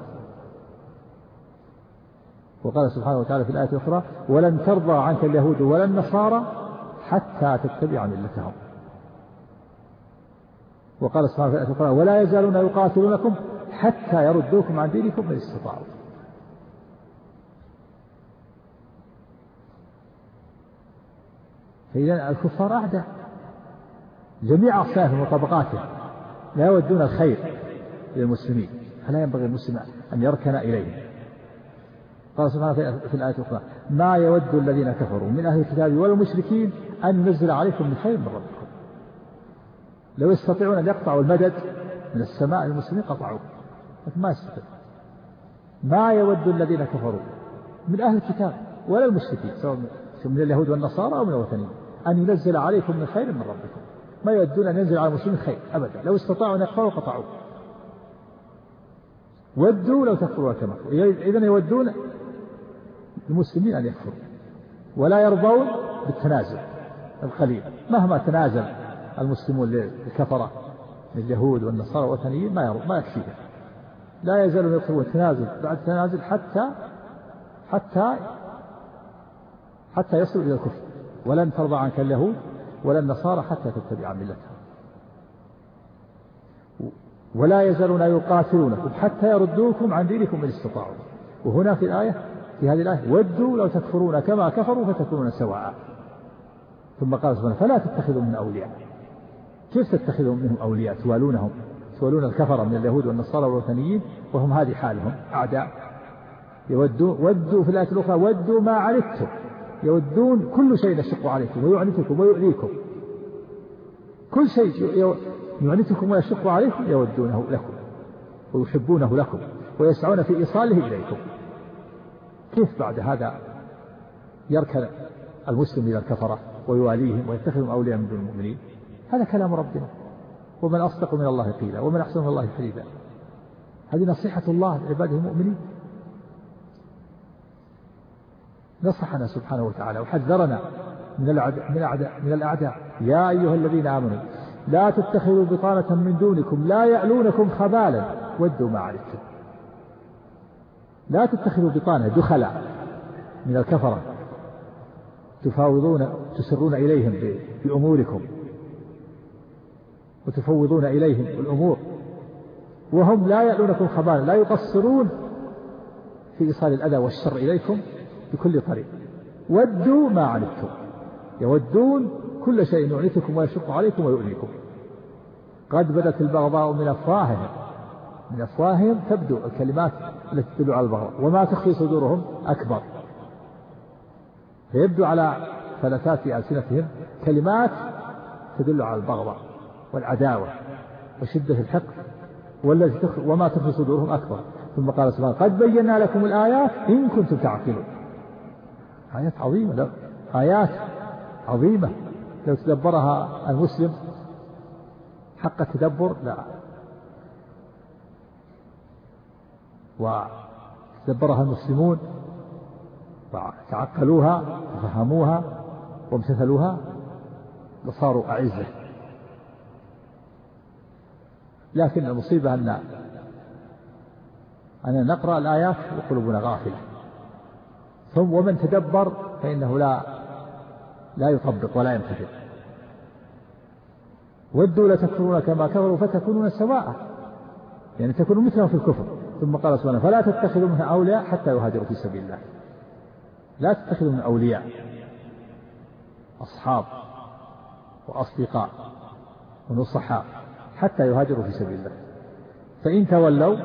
وقال سبحانه وتعالى في الآية الأخرى ولن ترضى عنك اليهود ولا النصارى حتى تتبع ملتهم. وقال سبحانه في الآية الأخرى ولا يزالون يقاتلونكم حتى يردوكم عن دينكم من استطاعوا. فإذا الكفار أعداء. جميع أصنافهم وطبقاتهم. لا يودون الخير للمسلمين. فلا ينبغي المسلم أن يركن إليهم. قال سبحانه في الآية الأخرى ما يود الذين كفروا من أهل الكتاب والمشركين أن ينزل عليكم من خير من ربكم. لو يستطيعون أن يقطعوا المدد من السماء للمسلمين قطعوه ما يستطيع ما يود الذين كفروا من أهل الكتاب ولا المشركين سواء من اليهود والنصارى أو من الوثنيين أن ينزل عليكم من خير من ربكم. ما يودون أن ينزل على المسلمين خير أبدا. لو استطاعوا أن يقطعوا قطعوه. ودوا لو تكفروا كما إذا يودون المسلمين أن يكفروا. ولا يرضون بالتنازل القليل. مهما تنازل المسلمون للكفرة لليهود والنصارى والوثنيين ما يرضى ما يكفيهم لا يزالون يطلبون تنازل بعد تنازل حتى حتى حتى يصلوا إلى الكفر. ولن ترضى عنك اليهود ولا النصارى حتى تتبع ملتهم. ولا يزالون يقاتلونكم حتى يردوكم عن دينكم إن استطاعوا. وهنا في الآية في هذه الآية ودوا لو تكفرون كما كفروا فتكونون سواء. ثم قال سبحانه فلا تتخذوا من أولياء. كيف تتخذهم منهم أولياء؟ توالونهم توالون الكفرة من اليهود والنصارى والوثنيين وهم هذه حالهم أعداء. يودوا ودوا في الآية الأخرى ودوا ما عنتم. يودون كل شيء يشق عليكم ويعنتكم ويؤذيكم. كل شيء يعنتكم ويشق عليكم يودونه لكم ويحبونه لكم ويسعون في إيصاله إليكم. كيف بعد هذا يركن المسلم إلى الكفرة ويواليهم ويتخذهم أولياء من دون المؤمنين؟ هذا كلام ربنا. ومن أصدق من الله قيلا ومن أحسن من الله حديثا. هذه نصيحة الله لعباده المؤمنين. نصحنا سبحانه وتعالى وحذرنا من الأعداء من الأعداء من الأعداء. يا أيها الذين آمنوا لا تتخذوا بطانة من دونكم لا يألونكم خبالا ودوا ما عرفتم. لا تتخذوا بطانة دخلاء من الكفرة تفاوضون تسرون إليهم بأموركم وتفوضون إليهم الأمور. وهم لا يألونكم خبالا لا يقصرون في إيصال الأذى والشر إليكم بكل طريق. ودوا ما عنتم. يودون كل شيء يعنتكم ويشق عليكم ويؤذيكم. قد بدت البغضاء من أفواههم من أفواههم تبدو الكلمات التي تدل على البغضاء. وما تخفي صدورهم أكبر. فيبدو على فلتات ألسنتهم كلمات تدل على البغضاء والعداوة وشدة الحقد والذي وما تخفي صدورهم أكبر. ثم قال سبحانه قد بينا لكم الآيات إن كنتم تعقلون. آيات عظيمة لا. آيات عظيمة. لو تدبرها المسلم حق التدبر لا. وتدبرها المسلمون وتعقلوها وفهموها وامتثلوها لصاروا أعزة. لكن المصيبة أن أن نقرأ الآيات وقلوبنا غافلة. ثم ومن تدبر فإنه لا لا يطبق ولا يمتثل ودوا لتكفرون كما كفروا فتكونون سواء. يعني تكونوا مثلهم في الكفر. ثم قال سبحانه فلا تتخذوا منها أولياء حتى يهاجروا في سبيل الله. لا تتخذوا من أولياء أصحاب وأصدقاء ونصحاء حتى يهاجروا في سبيل الله. فإن تولوا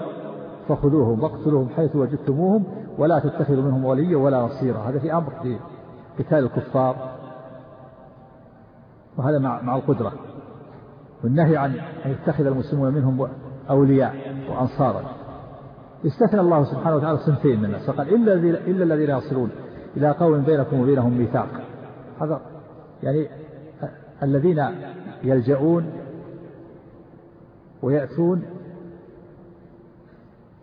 فخذوهم واقتلوهم حيث وجدتموهم ولا تتخذوا منهم وليا ولا نصيرا. هذا في أمر قتال الكفار. وهذا مع مع القدرة. والنهي عن أن يتخذ المسلمون منهم أولياء وأنصارا. استثنى الله سبحانه وتعالى صنفين من الناس. فقال إلا إلا الذين يصلون إلى قوم بينكم وبينهم ميثاق. هذا يعني الذين يلجؤون ويأتون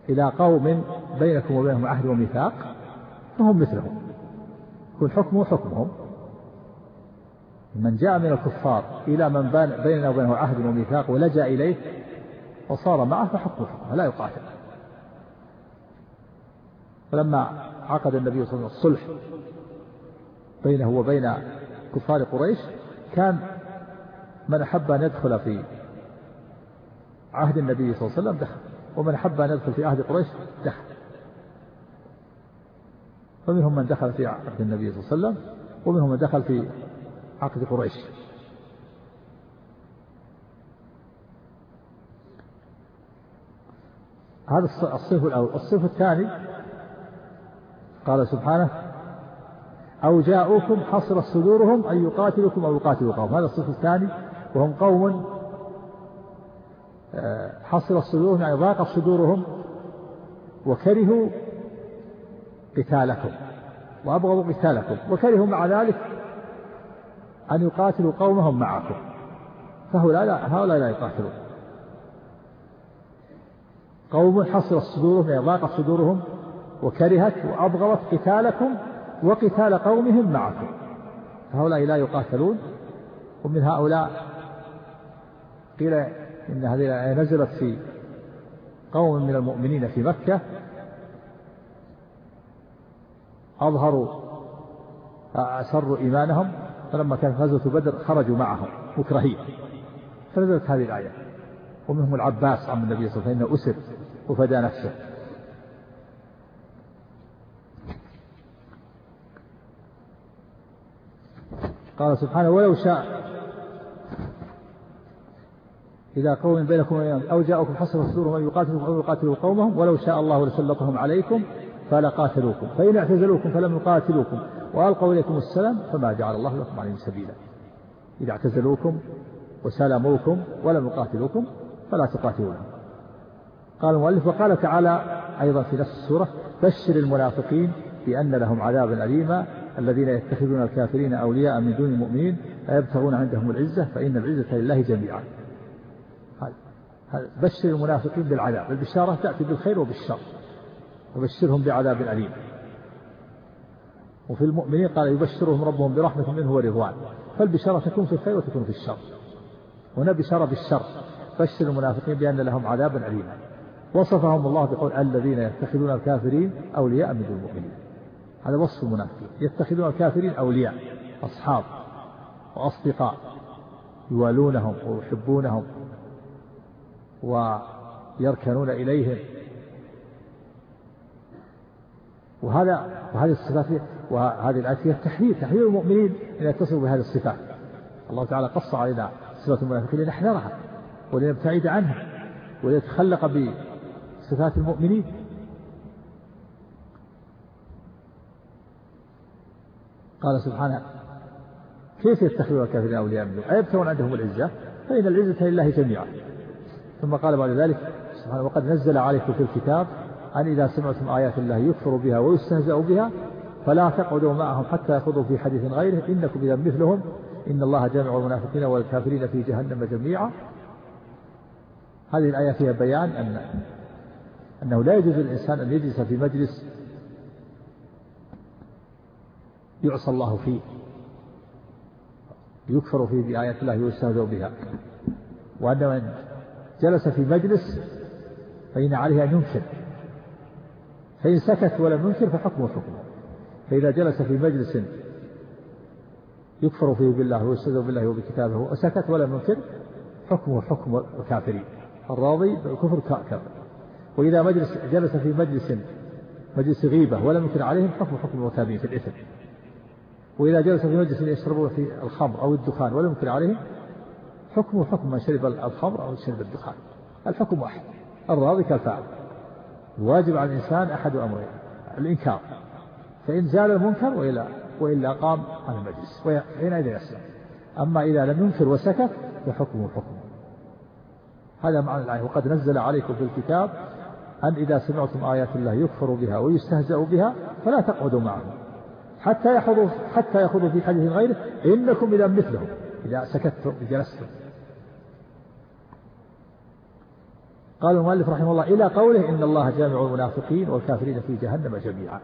إلى قوم بينكم وبينهم عهد وميثاق فهم مثلهم. يكون حكمه حكمهم. من جاء من الكفار إلى من بيننا وبينه عهد وميثاق ولجأ إليه وصار معه فحكمه حكمه لا يقاتل. فلما عقد النبي صلى الله عليه وسلم الصلح بينه وبين كفار قريش كان من أحب أن يدخل في عهد النبي صلى الله عليه وسلم دخل ومن أحب أن يدخل في عهد قريش دخل. فمنهم من دخل في عهد النبي صلى الله عليه وسلم ومنهم من دخل في عقد قريش. هذا الصنف الأول. الصنف الثاني قال سبحانه أو جاءوكم حصر صدورهم أن يقاتلوكم أو يقاتلوا قوم. هذا الصنف الثاني وهم قوم آه، حصر صدورهم يعني ضاقت صدورهم وكرهوا قتالكم وأبغضوا قتالكم وكرهوا مع ذلك أن يقاتلوا قومهم معكم. فهؤلاء لا هؤلاء لا يقاتلون. قوم حصرت صدورهم يعني ضاقت صدورهم وكرهت وأبغضت قتالكم وقتال قومهم معكم. فهؤلاء لا يقاتلون. ومن هؤلاء قيل إن هذه الآية نزلت في قوم من المؤمنين في مكة أظهروا أسروا إيمانهم فلما كانت غزوة بدر خرجوا معهم مكرهين. فنزلت هذه الآية. ومنهم العباس عم النبي صلى الله عليه وسلم أسر وفدى نفسه. قال سبحانه ولو شاء إذا قوم بينكم أو جاءكم حصر صدورهم أن يقاتلوا أو يقاتلوا قومهم ولو شاء الله لسلطهم عليكم فلقاتلوكم فإن اعتزلوكم فلم يقاتلوكم. وألقوا إليكم السلام فما جعل الله لكم عليهم سبيلا. إذا اعتزلوكم وسلموكم ولم يقاتلوكم فلا تقاتلونهم قال المؤلف وقال تعالى أيضا في نفس السورة بشر المنافقين بأن لهم عذابا أليما الذين يتخذون الكافرين أولياء من دون المؤمنين أيبتغون عندهم العزة فإن العزة لله جميعا. بشر المنافقين بالعذاب. البشارة تأتي بالخير وبالشر. وبشرهم بعذاب أليم. وفي المؤمنين قال يبشرهم ربهم برحمة منه ورضوان. فالبشارة تكون في الخير وتكون في الشر. هنا بشارة بالشر. بشر المنافقين بأن لهم عذابا أليما. وصفهم الله بقول الذين يتخذون الكافرين أولياء من المؤمنين. هذا وصف المنافقين. يتخذون الكافرين أولياء أصحاب وأصدقاء. يوالونهم ويحبونهم ويركنون إليهم. وهذا وهذه الصفات وهذه الآية فيها تحذير المؤمنين أن يتصلوا بهذه الصفات. الله تعالى قص علينا صفة المنافقين لنحذرها ولنبتعد عنها ولنتخلق بصفات المؤمنين. قال سبحانه كيف يتخذون الكافرين أولياء من أيبتغون عندهم العزة؟ فإن العزة لله جميعا. ثم قال بعد ذلك سبحانه وقد نزل عليكم في الكتاب أن إذا سمعتم آيات الله يكفر بها ويستهزأ بها فلا تقعدوا معهم حتى يخوضوا في حديث غيره. إنكم إذا مثلهم إن الله جامع المنافقين والكافرين في جهنم جميعا. هذه الآية فيها بيان أن أنه لا يجوز للإنسان أن يجلس في مجلس يعصى الله فيه يكفر فيه بآيات الله ويستهزأ بها. وأن من جلس في مجلس فإن عليه أن ينكر. فإن سكت ولم ينكر فحكمه حكمه فإذا جلس في مجلس يكفر فيه بالله ويستهزئ بالله وبكتابه وسكت ولم ينكر حكمه حكم الكافرين. الراضي بالكفر كافر. وإذا مجلس جلس في مجلس مجلس غيبة ولم ينكر عليهم حكم حكم المتابعين في الإثم. وإذا جلس في مجلس يشربون فيه الخمر أو الدخان ولم ينكر عليهم حكمه حكم من شرب الخمر أو شرب الدخان. الحكم واحد. الراضي كالفاعل. الواجب على الإنسان أحد أمرين الإنكار. فإن زال المنكر وإلا وإلا قام عن المجلس وحينئذ يسلم. أما إذا لم ينكر وسكت فحكمه حكمه. هذا معنى الآية. وقد نزل عليكم في الكتاب أن إذا سمعتم آيات الله يكفر بها ويستهزأ بها فلا تقعدوا معهم حتى يخوضوا حتى يخوضوا في حديث غيره إنكم إذا مثلهم. إذا سكتتم جلستم. قال المؤلف رحمه الله إلى قوله إن الله جامع المنافقين والكافرين في جهنم جميعا.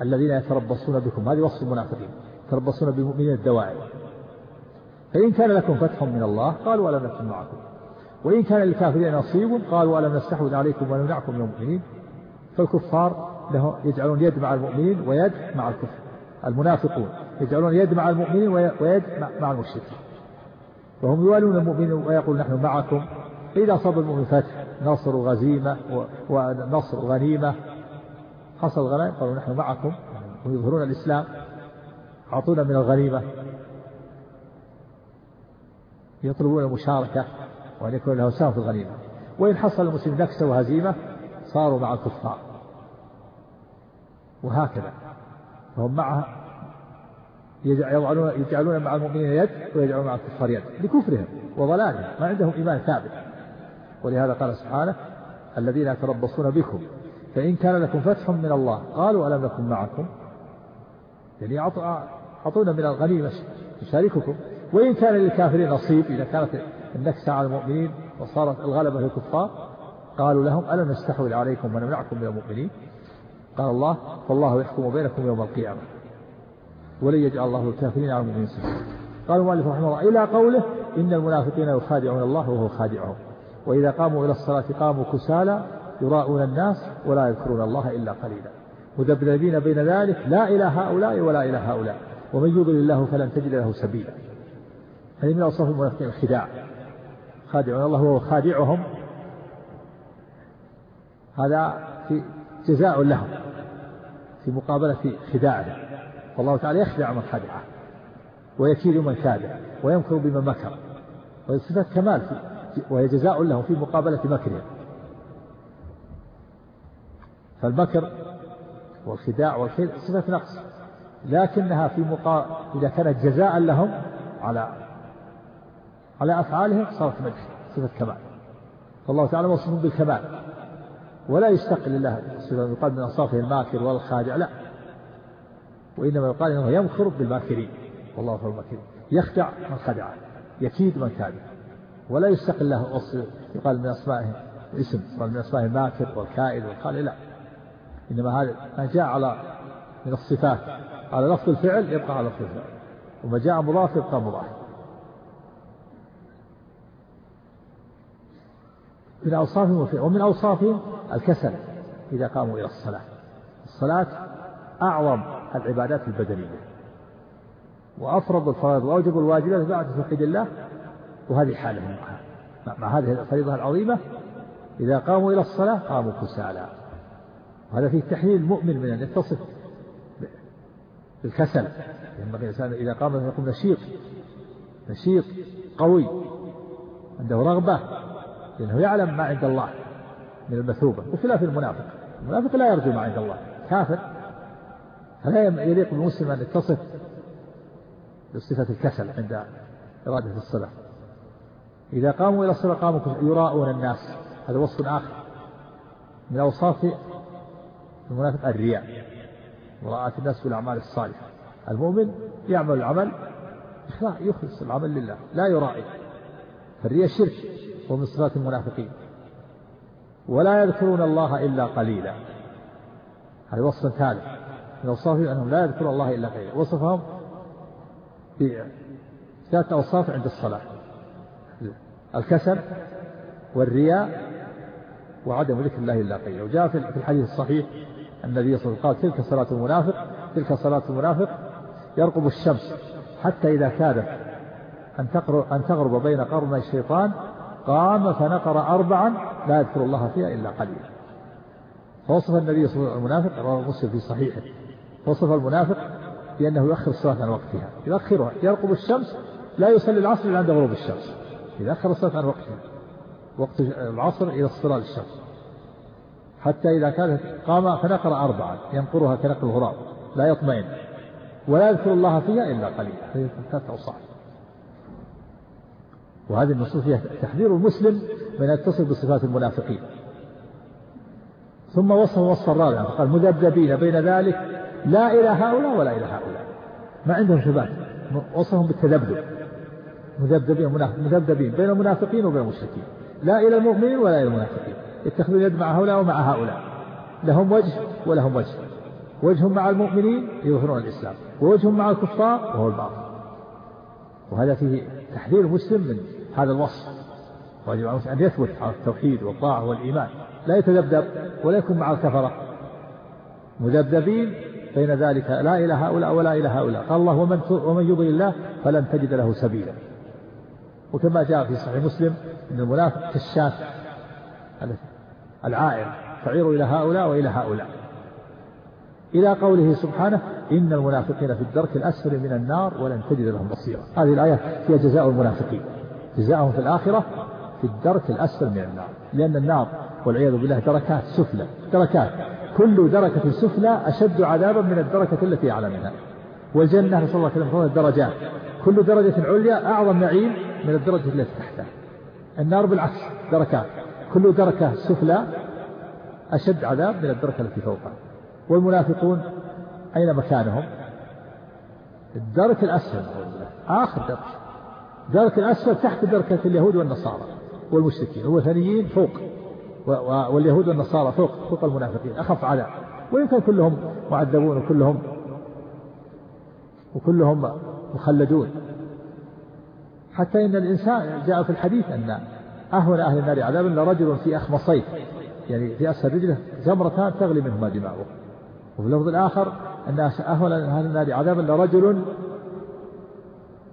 الذين يتربصون بكم هذه وصف المنافقين يتربصون بالمؤمنين الدواعي. فإن كان لكم فتح من الله قالوا ألم نكن معكم. وإن كان للكافرين نصيب قالوا ألم نستحوذ عليكم ونمنعكم من المؤمنين. فالكفار له يجعلون يد مع المؤمنين ويد مع الكفر. المنافقون يجعلون يد مع المؤمنين ويد مع المشركين. وهم يوالون المؤمنين ويقول نحن معكم. فإذا أصاب المؤمن فتح نصر غزيمة ونصر غنيمة حصل غنائم قالوا نحن معكم. ويظهرون الإسلام. أعطونا من الغنيمة. يطلبون المشاركة وأن يكون له سهم في الغنيمة. وإن حصل المسلم نكسة وهزيمة صاروا مع الكفار. وهكذا. فهم معها يجعلون مع المؤمنين يد ويجعلون مع الكفار يد. لكفرهم وضلالهم. ما عندهم إيمان ثابت. ولهذا قال سبحانه الذين يتربصون بكم فإن كان لكم فتح من الله قالوا ألم نكن معكم؟ يعني أعطونا من الغنيمة نشارككم وإن كان للكافرين نصيب إذا كانت النكسة على المؤمنين وصارت الغلبة للكفار قالوا لهم ألم نستحوذ عليكم ونمنعكم من المؤمنين؟ قال الله فالله يحكم بينكم يوم القيامة. ولن يجعل الله الكافرين على المؤمنين سبحانه قال المؤلف رحمه الله إلى قوله إن المنافقين يخادعون الله وهو خادعهم. وإذا قاموا إلى الصلاة قاموا كسالى يراءون الناس ولا يذكرون الله إلا قليلا. مذبذبين بين ذلك لا إلى هؤلاء ولا إلى هؤلاء. ومن يضلل الله فلن تجد له سبيلا. هذه من أوصاف المنافقين الخداع. خادعون الله وهو خادعهم. هذا في جزاء لهم. في مقابلة خداعهم والله تعالى يخدع من خدعه. ويكيد من كاده ويمكر بمن مكر. وهي صفة كمال وهي جزاء لهم في مقابلة مكرهم فالمكر والخداع والكيد صفة نقص لكنها في مقا... إذا كانت جزاء لهم على على أفعالهم صارت مدح صفة كمال. فالله تعالى موصوف بالكمال. ولا يشتق لله سبحانه يقال من أوصافه الماكر والخادع لا. وإنما يقال إنه يمكر بالماكرين. والله خير الماكرين. يخدع من خدعه يكيد من كاد ولا يشتق له يقال من أسمائه اسم قال من أسمائه ماكر والكائد وقال لا. إنما هذا ما جاء على من الصفات. على لفظ الفعل يبقى على لفظ الفعل. وما جاء مضاف يبقى مضاف. من أوصافهم وفعل. ومن أوصافهم الكسل إذا قاموا إلى الصلاة. الصلاة أعظم العبادات البدنية. وأفرض الفرائض وأوجب الواجبات بعد توحيد الله وهذه حالهم مع هذه الفريضة العظيمة إذا قاموا إلى الصلاة قاموا كسالى وهذا فيه تحليل المؤمن من أن يتصف بالكسل. ينبغي الإنسان إذا قام أن يكون نشيط نشيط قوي عنده رغبة لأنه يعلم ما عند الله من المثوبة. بخلاف المنافق المنافق لا يرجو ما عند الله. كافر فلا يليق بالمسلم أن يتصف بصفة الكسل عند إرادة الصلاة. إذا قاموا إلى الصلاة قاموا يراءون الناس. هذا وصف آخر. من أوصاف المنافق الرياء. مراءة الناس في الأعمال الصالحة. المؤمن يعمل العمل يخلص العمل لله. لا يرائي فالرياء شرك ومن صفات المنافقين. ولا يذكرون الله إلا قليلا. هذا وصف ثالث. من أوصافهم أنهم لا يذكرون الله إلا قليلا. وصفهم بثلاث أوصاف عند الصلاة. الكسل والرياء وعدم ذكر الله إلا قليلا. وجاء في الحديث الصحيح النبي صلى الله عليه وسلم قال تلك صلاة المنافق تلك صلاة المنافق يرقب الشمس حتى إذا كادت أن أن تغرب بين قرني الشيطان قام فنقر أربعا لا يذكر الله فيها إلا قليلا. فوصف النبي صلى الله عليه وسلم المنافق رواه مسلم في صحيحه وصف المنافق بأنه يؤخر الصلاة عن وقتها يؤخرها يرقب الشمس لا يصلي العصر إلا عند غروب الشمس. يؤخر الصلاة عن وقتها. وقت العصر إلى الصلاة الشمس حتى إذا كانت قام فنقر أربعا ينقرها كنقر الغراب لا يطمئن. ولا يذكر الله فيها إلا قليلا. هذه ثلاثة أوصاف. وهذه النصوص فيها تحذير المسلم من أن يتصف بصفات المنافقين. ثم وصف وصفا رابعا فقال مذبذبين بين ذلك لا إلى هؤلاء ولا إلى هؤلاء. ما عندهم ثبات وصفهم بالتذبذب. مذبذبين مذبذبين بين المنافقين وبين المشركين. لا إلى المؤمنين ولا إلى المنافقين. يتخذون يد مع هؤلاء ومع هؤلاء. لهم وجه ولهم وجه. وجه مع المؤمنين يظهرون الإسلام. ووجه مع الكفار وهو الباطل. وهذا فيه تحذير مسلم من هذا الوصف. واجب على أن يثبت على التوحيد والطاعة والإيمان. لا يتذبذب ولا يكون مع الكفرة. مذبذبين بين ذلك لا إلى هؤلاء ولا إلى هؤلاء. قال الله ومن ومن يضل الله فلن تجد له سبيلا. وكما جاء في صحيح مسلم أن المنافق كالشاة العائر تعير إلى هؤلاء وإلى هؤلاء. إلى قوله سبحانه إن المنافقين في الدرك الأسفل من النار ولن تجد لهم بصيرا هذه الآية فيها جزاء المنافقين. جزاءهم في الآخرة في الدرك الأسفل من النار. لأن النار والعياذ بالله دركات سفلى دركات. كل دركة سفلى أشد عذابا من الدركة التي أعلى منها. والجنة نسأل الله كلمة درجات. كل درجة عليا أعظم نعيم من الدرجة التي تحتها النار بالعكس دركات كل دركة سفلى أشد عذاب من الدركة التي فوقها. والمنافقون أين مكانهم؟ الدرك الأسفل آخر درك. درك الأسفل تحت دركة اليهود والنصارى والمشركين. والوثنيين فوق واليهود والنصارى فوق فوق المنافقين. أخف عذاب. ويمكن كلهم معذبون وكلهم وكلهم مخلدون. حتى إن الإنسان جاء في الحديث أن أهون أهل النار عذابا لرجل في أخمصيه يعني في أسفل رجله جمرتان تغلي منهما دماؤه. وفي اللفظ الآخر أن أهون أهل النار عذابا لرجل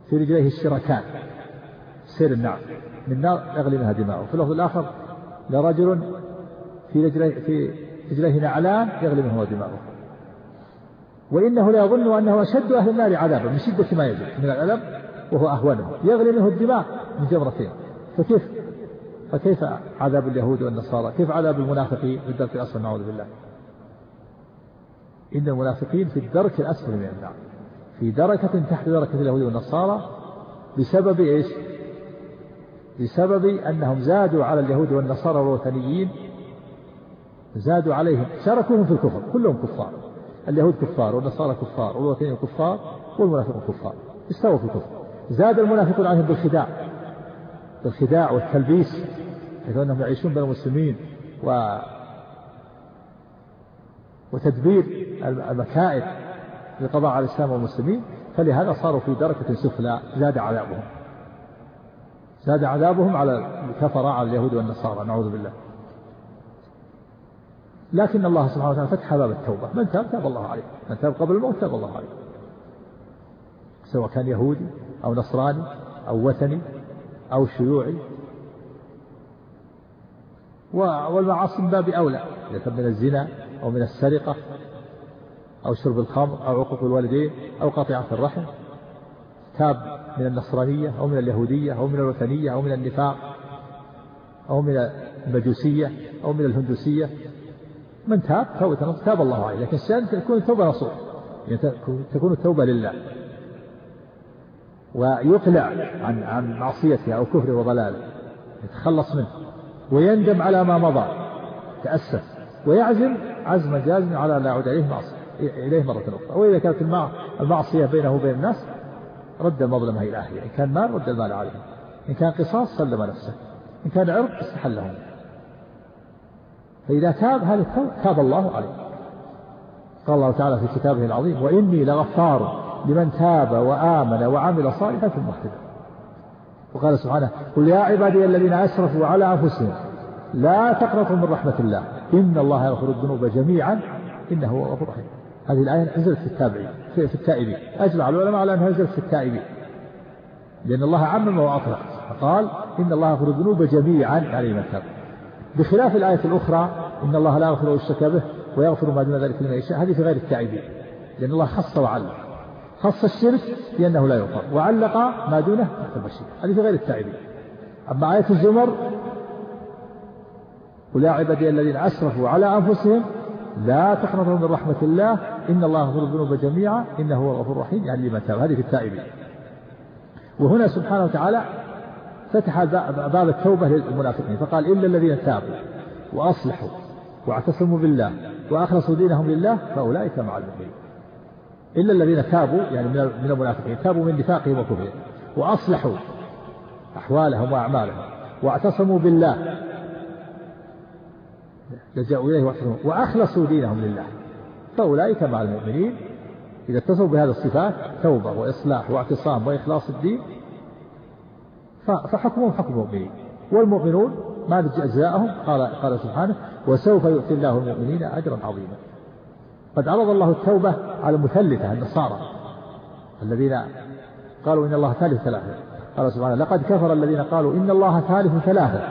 في رجليه الشركان سير النار من نار يغلي منها دماؤه. في اللفظ الآخر لرجل في رجليه في رجليه نعلان يغلي منهما دماؤه. وإنه لا يظن أنه أشد أهل النار عذابا من شدة ما يجد من الألم وهو أهونه. يغلي منه الدماء من جمرتين فكيف فكيف عذاب اليهود والنصارى؟ كيف عذاب المنافقين في الدرك الأسفل؟ نعوذ بالله. إن المنافقين في الدرك الأسفل من النار. في دركة تحت دركة اليهود والنصارى بسبب إيش؟ بسبب أنهم زادوا على اليهود والنصارى والوثنيين زادوا عليهم شاركوهم في الكفر كلهم كفار. اليهود كفار والنصارى كفار والوثنيين كفار والمنافقون كفار. استووا في الكفر. زاد المنافقون عليهم بالخداع. بالخداع والتلبيس حيث أنهم يعيشون بين المسلمين و وتدبير المكائد للقضاء على الإسلام والمسلمين فلهذا صاروا في دركة سفلى زاد عذابهم. زاد عذابهم على الكفر على اليهود والنصارى نعوذ بالله. لكن الله سبحانه وتعالى فتح باب التوبة. من تاب؟ تاب الله عليه. من تاب قبل الموت؟ تاب الله عليه. سواء كان يهودي أو نصراني أو وثني أو شيوعي. والمعاصي من باب أولى إذا كان من الزنا أو من السرقة أو شرب الخمر أو عقوق الوالدين أو قطيعة الرحم. تاب من النصرانية أو من اليهودية أو من الوثنية أو من النفاق أو من المجوسية أو من الهندوسية. من تاب توبة تاب الله عليه لكن الشأن تكون التوبة نصوح يعني تكون التوبة لله. ويقلع عن عن معصيته أو كفره وضلاله يتخلص منه ويندم على ما مضى تأسف ويعزم عزم جازم على لا يعود إليه معصية إليه مرة أخرى وإذا كانت المعصية بينه وبين الناس رد المظلمة إلى أهله إن كان مال رد المال عليه إن كان قصاص سلم نفسه إن كان عرض استحله فإذا تاب هذا تاب الله عليه. قال الله تعالى في كتابه العظيم وإني لغفار لمن تاب وآمن وعمل صالحا ثم اهتدى وقال سبحانه قل يا عبادي الذين أسرفوا على أنفسهم لا تقنطوا من رحمة الله إن الله يغفر الذنوب جميعا إنه هو الغفور الرحيم. هذه الآية نزلت في التابعين في, التائبين. أجمع العلماء على أنها نزلت في التائبين. لأن الله عمم وأطلق فقال إن الله يغفر الذنوب جميعا. يعني من تاب. بخلاف الآية الأخرى إن الله لا يغفر الشرك به ويغفر ما دون ذلك لمن يشاء. هذه في غير التائبين. لأن الله خص وعلق خص الشرك بأنه لا يغفر وعلق ما دونه تحت المشيئة هذه في غير التائبين أما آية الزمر قل يا عبادي الذين أسرفوا على أنفسهم لا تقنطوا من رحمة الله إن الله يغفر الذنوب جميعا إنه هو الغفور الرحيم. يعني لمن تاب. هذه في التائبين وهنا سبحانه وتعالى فتح باب التوبة للمنافقين. فقال إلا الذين تابوا وأصلحوا واعتصموا بالله وأخلصوا دينهم لله فأولئك مع المؤمنين. إلا الذين تابوا يعني من المنافقين تابوا من نفاقهم وكفرهم وأصلحوا أحوالهم وأعمالهم واعتصموا بالله. لجأوا إليه واعتصموا وأخلصوا دينهم لله. فأولئك مع المؤمنين إذا اتصلوا بهذه الصفات توبة وإصلاح واعتصام وإخلاص الدين. فحكمهم حكم المؤمنين. والمؤمنون ما أجزاءهم قال قال سبحانه وسوف يؤتي الله المؤمنين أجرا عظيما. قد عرض الله التوبة على المثلثة النصارى الذين قالوا إن الله ثالث ثلاثة. قال سبحانه لقد كفر الذين قالوا إن الله ثالث ثلاثة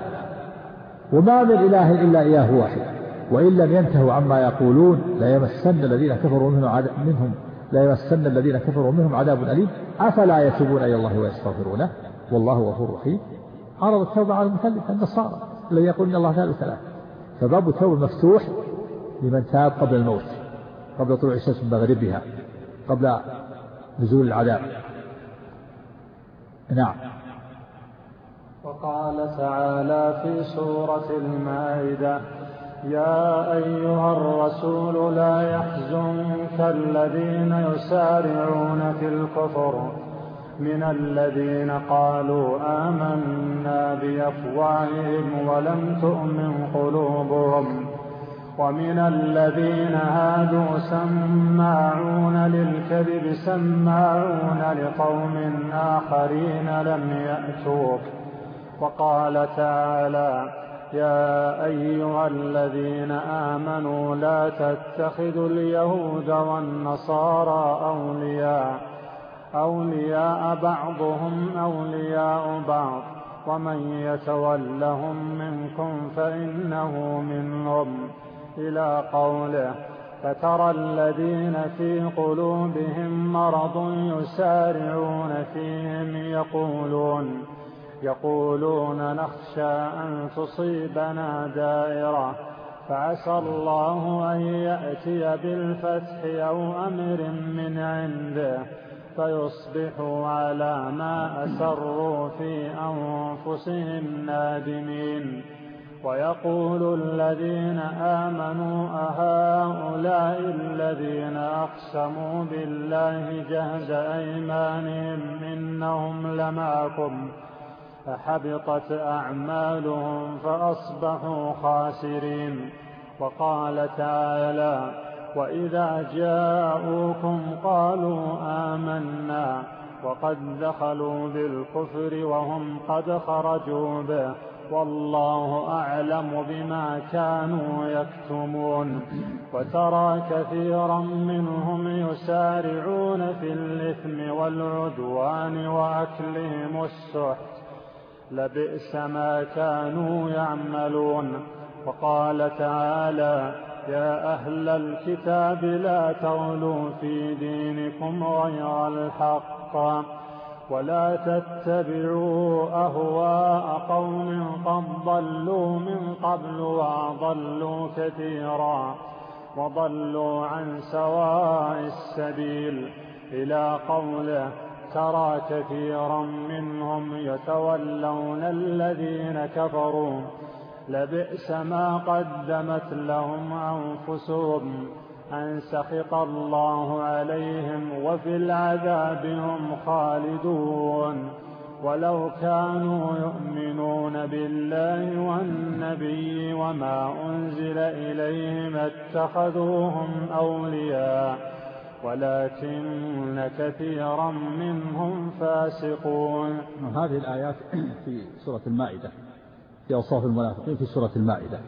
وما من إله إلا إله واحد وإن لم ينتهوا عما يقولون ليمسن الذين كفروا منهم منهم لا يمسن الذين كفروا منهم عذاب أليم أفلا يتوبون إلى الله ويستغفرونه؟ والله غفور رحيم. عرض التوبة على المثلث النصارى الذي يقول إن الله ثالث ثلاثة. فباب التوبة مفتوح لمن تاب قبل الموت. قبل طلوع الشمس من مغربها قبل نزول العذاب. نعم. وقال تعالى في سورة المائدة يا أيها الرسول لا يحزنك الذين يسارعون في الكفر من الذين قالوا آمنا بأفواههم ولم تؤمن قلوبهم. ومن الذين هادوا سماعون للكذب سماعون لقوم آخرين لم يأتوك. وقال تعالى يا أيها الذين آمنوا لا تتخذوا اليهود والنصارى أولياء أولياء بعضهم أولياء بعض. ومن يتولهم منكم فإنه منهم. إلى قوله فترى الذين في قلوبهم مرض يسارعون فيهم يقولون يقولون نخشى أن تصيبنا دائرة فعسى الله أن يأتي بالفتح أو أمر من عنده فيصبحوا على ما أسروا في أنفسهم نادمين ويقول الذين آمنوا أهؤلاء الذين أقسموا بالله جهد أيمانهم إنهم لمعكم فحبطت أعمالهم فأصبحوا خاسرين وقال تعالى وإذا جاءوكم قالوا آمنا وقد دخلوا بالكفر وهم قد خرجوا به والله أعلم بما كانوا يكتمون. وترى كثيرا منهم يسارعون في الإثم والعدوان وأكلهم السحت. لبئس ما كانوا يعملون. وقال تعالى يا أهل الكتاب لا تغلوا في دينكم غير الحق. ولا تتبعوا أهواء قوم قد ضلوا من قبل وأضلوا كثيرا وضلوا عن سواء السبيل إلى قوله ترى كثيرا منهم يتولون الذين كفروا لبئس ما قدمت لهم أنفسهم أن سخط الله عليهم وفي العذاب هم خالدون. ولو كانوا يؤمنون بالله والنبي وما أنزل إليهم اتخذوهم أولياء ولكن كثيرا منهم فاسقون. هذه الآيات في سورة المائدة في أوصاف المنافقين في سورة المائدة.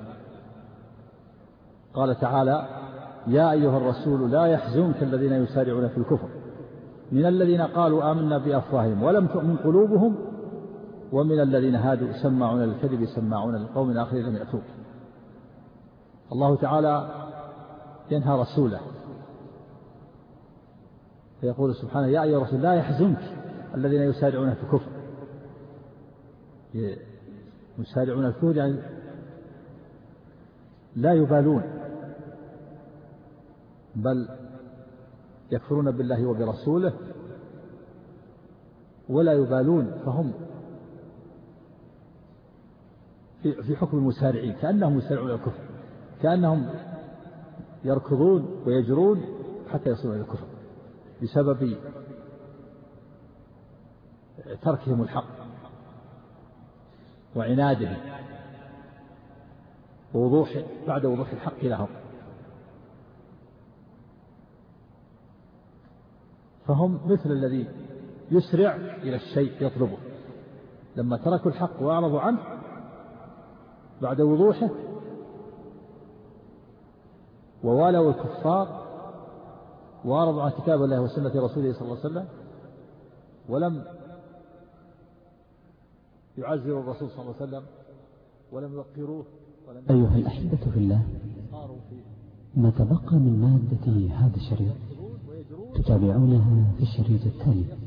قال تعالى يا أيها الرسول لا يحزنك الذين يسارعون في الكفر. من الذين قالوا آمنا بأفواههم ولم تؤمن قلوبهم ومن الذين هادوا سماعون للكذب سماعون للقوم آخرين لم يأتوك. الله تعالى ينهى رسوله. فيقول سبحانه يا أيها الرسول لا يحزنك الذين يسارعون في الكفر. يسارعون في الكفر يعني لا يبالون. بل يكفرون بالله وبرسوله ولا يبالون فهم في حكم المسارعين كأنهم يسارعون إلى الكفر كأنهم يركضون ويجرون حتى يصلون إلى الكفر بسبب تركهم الحق وعنادهم ووضوح بعد وضوح الحق لهم فهم مثل الذي يسرع إلى الشيء يطلبه. لما تركوا الحق وأعرضوا عنه بعد وضوحه ووالوا الكفار وأعرضوا عن كتاب الله وسنة رسوله صلى الله عليه وسلم ولم يعزروا الرسول صلى الله عليه وسلم ولم يوقروه ولم أيها الأحبة في الله ما تبقى من مادة هذا الشريط؟ تتابعونها في الشريط التالي.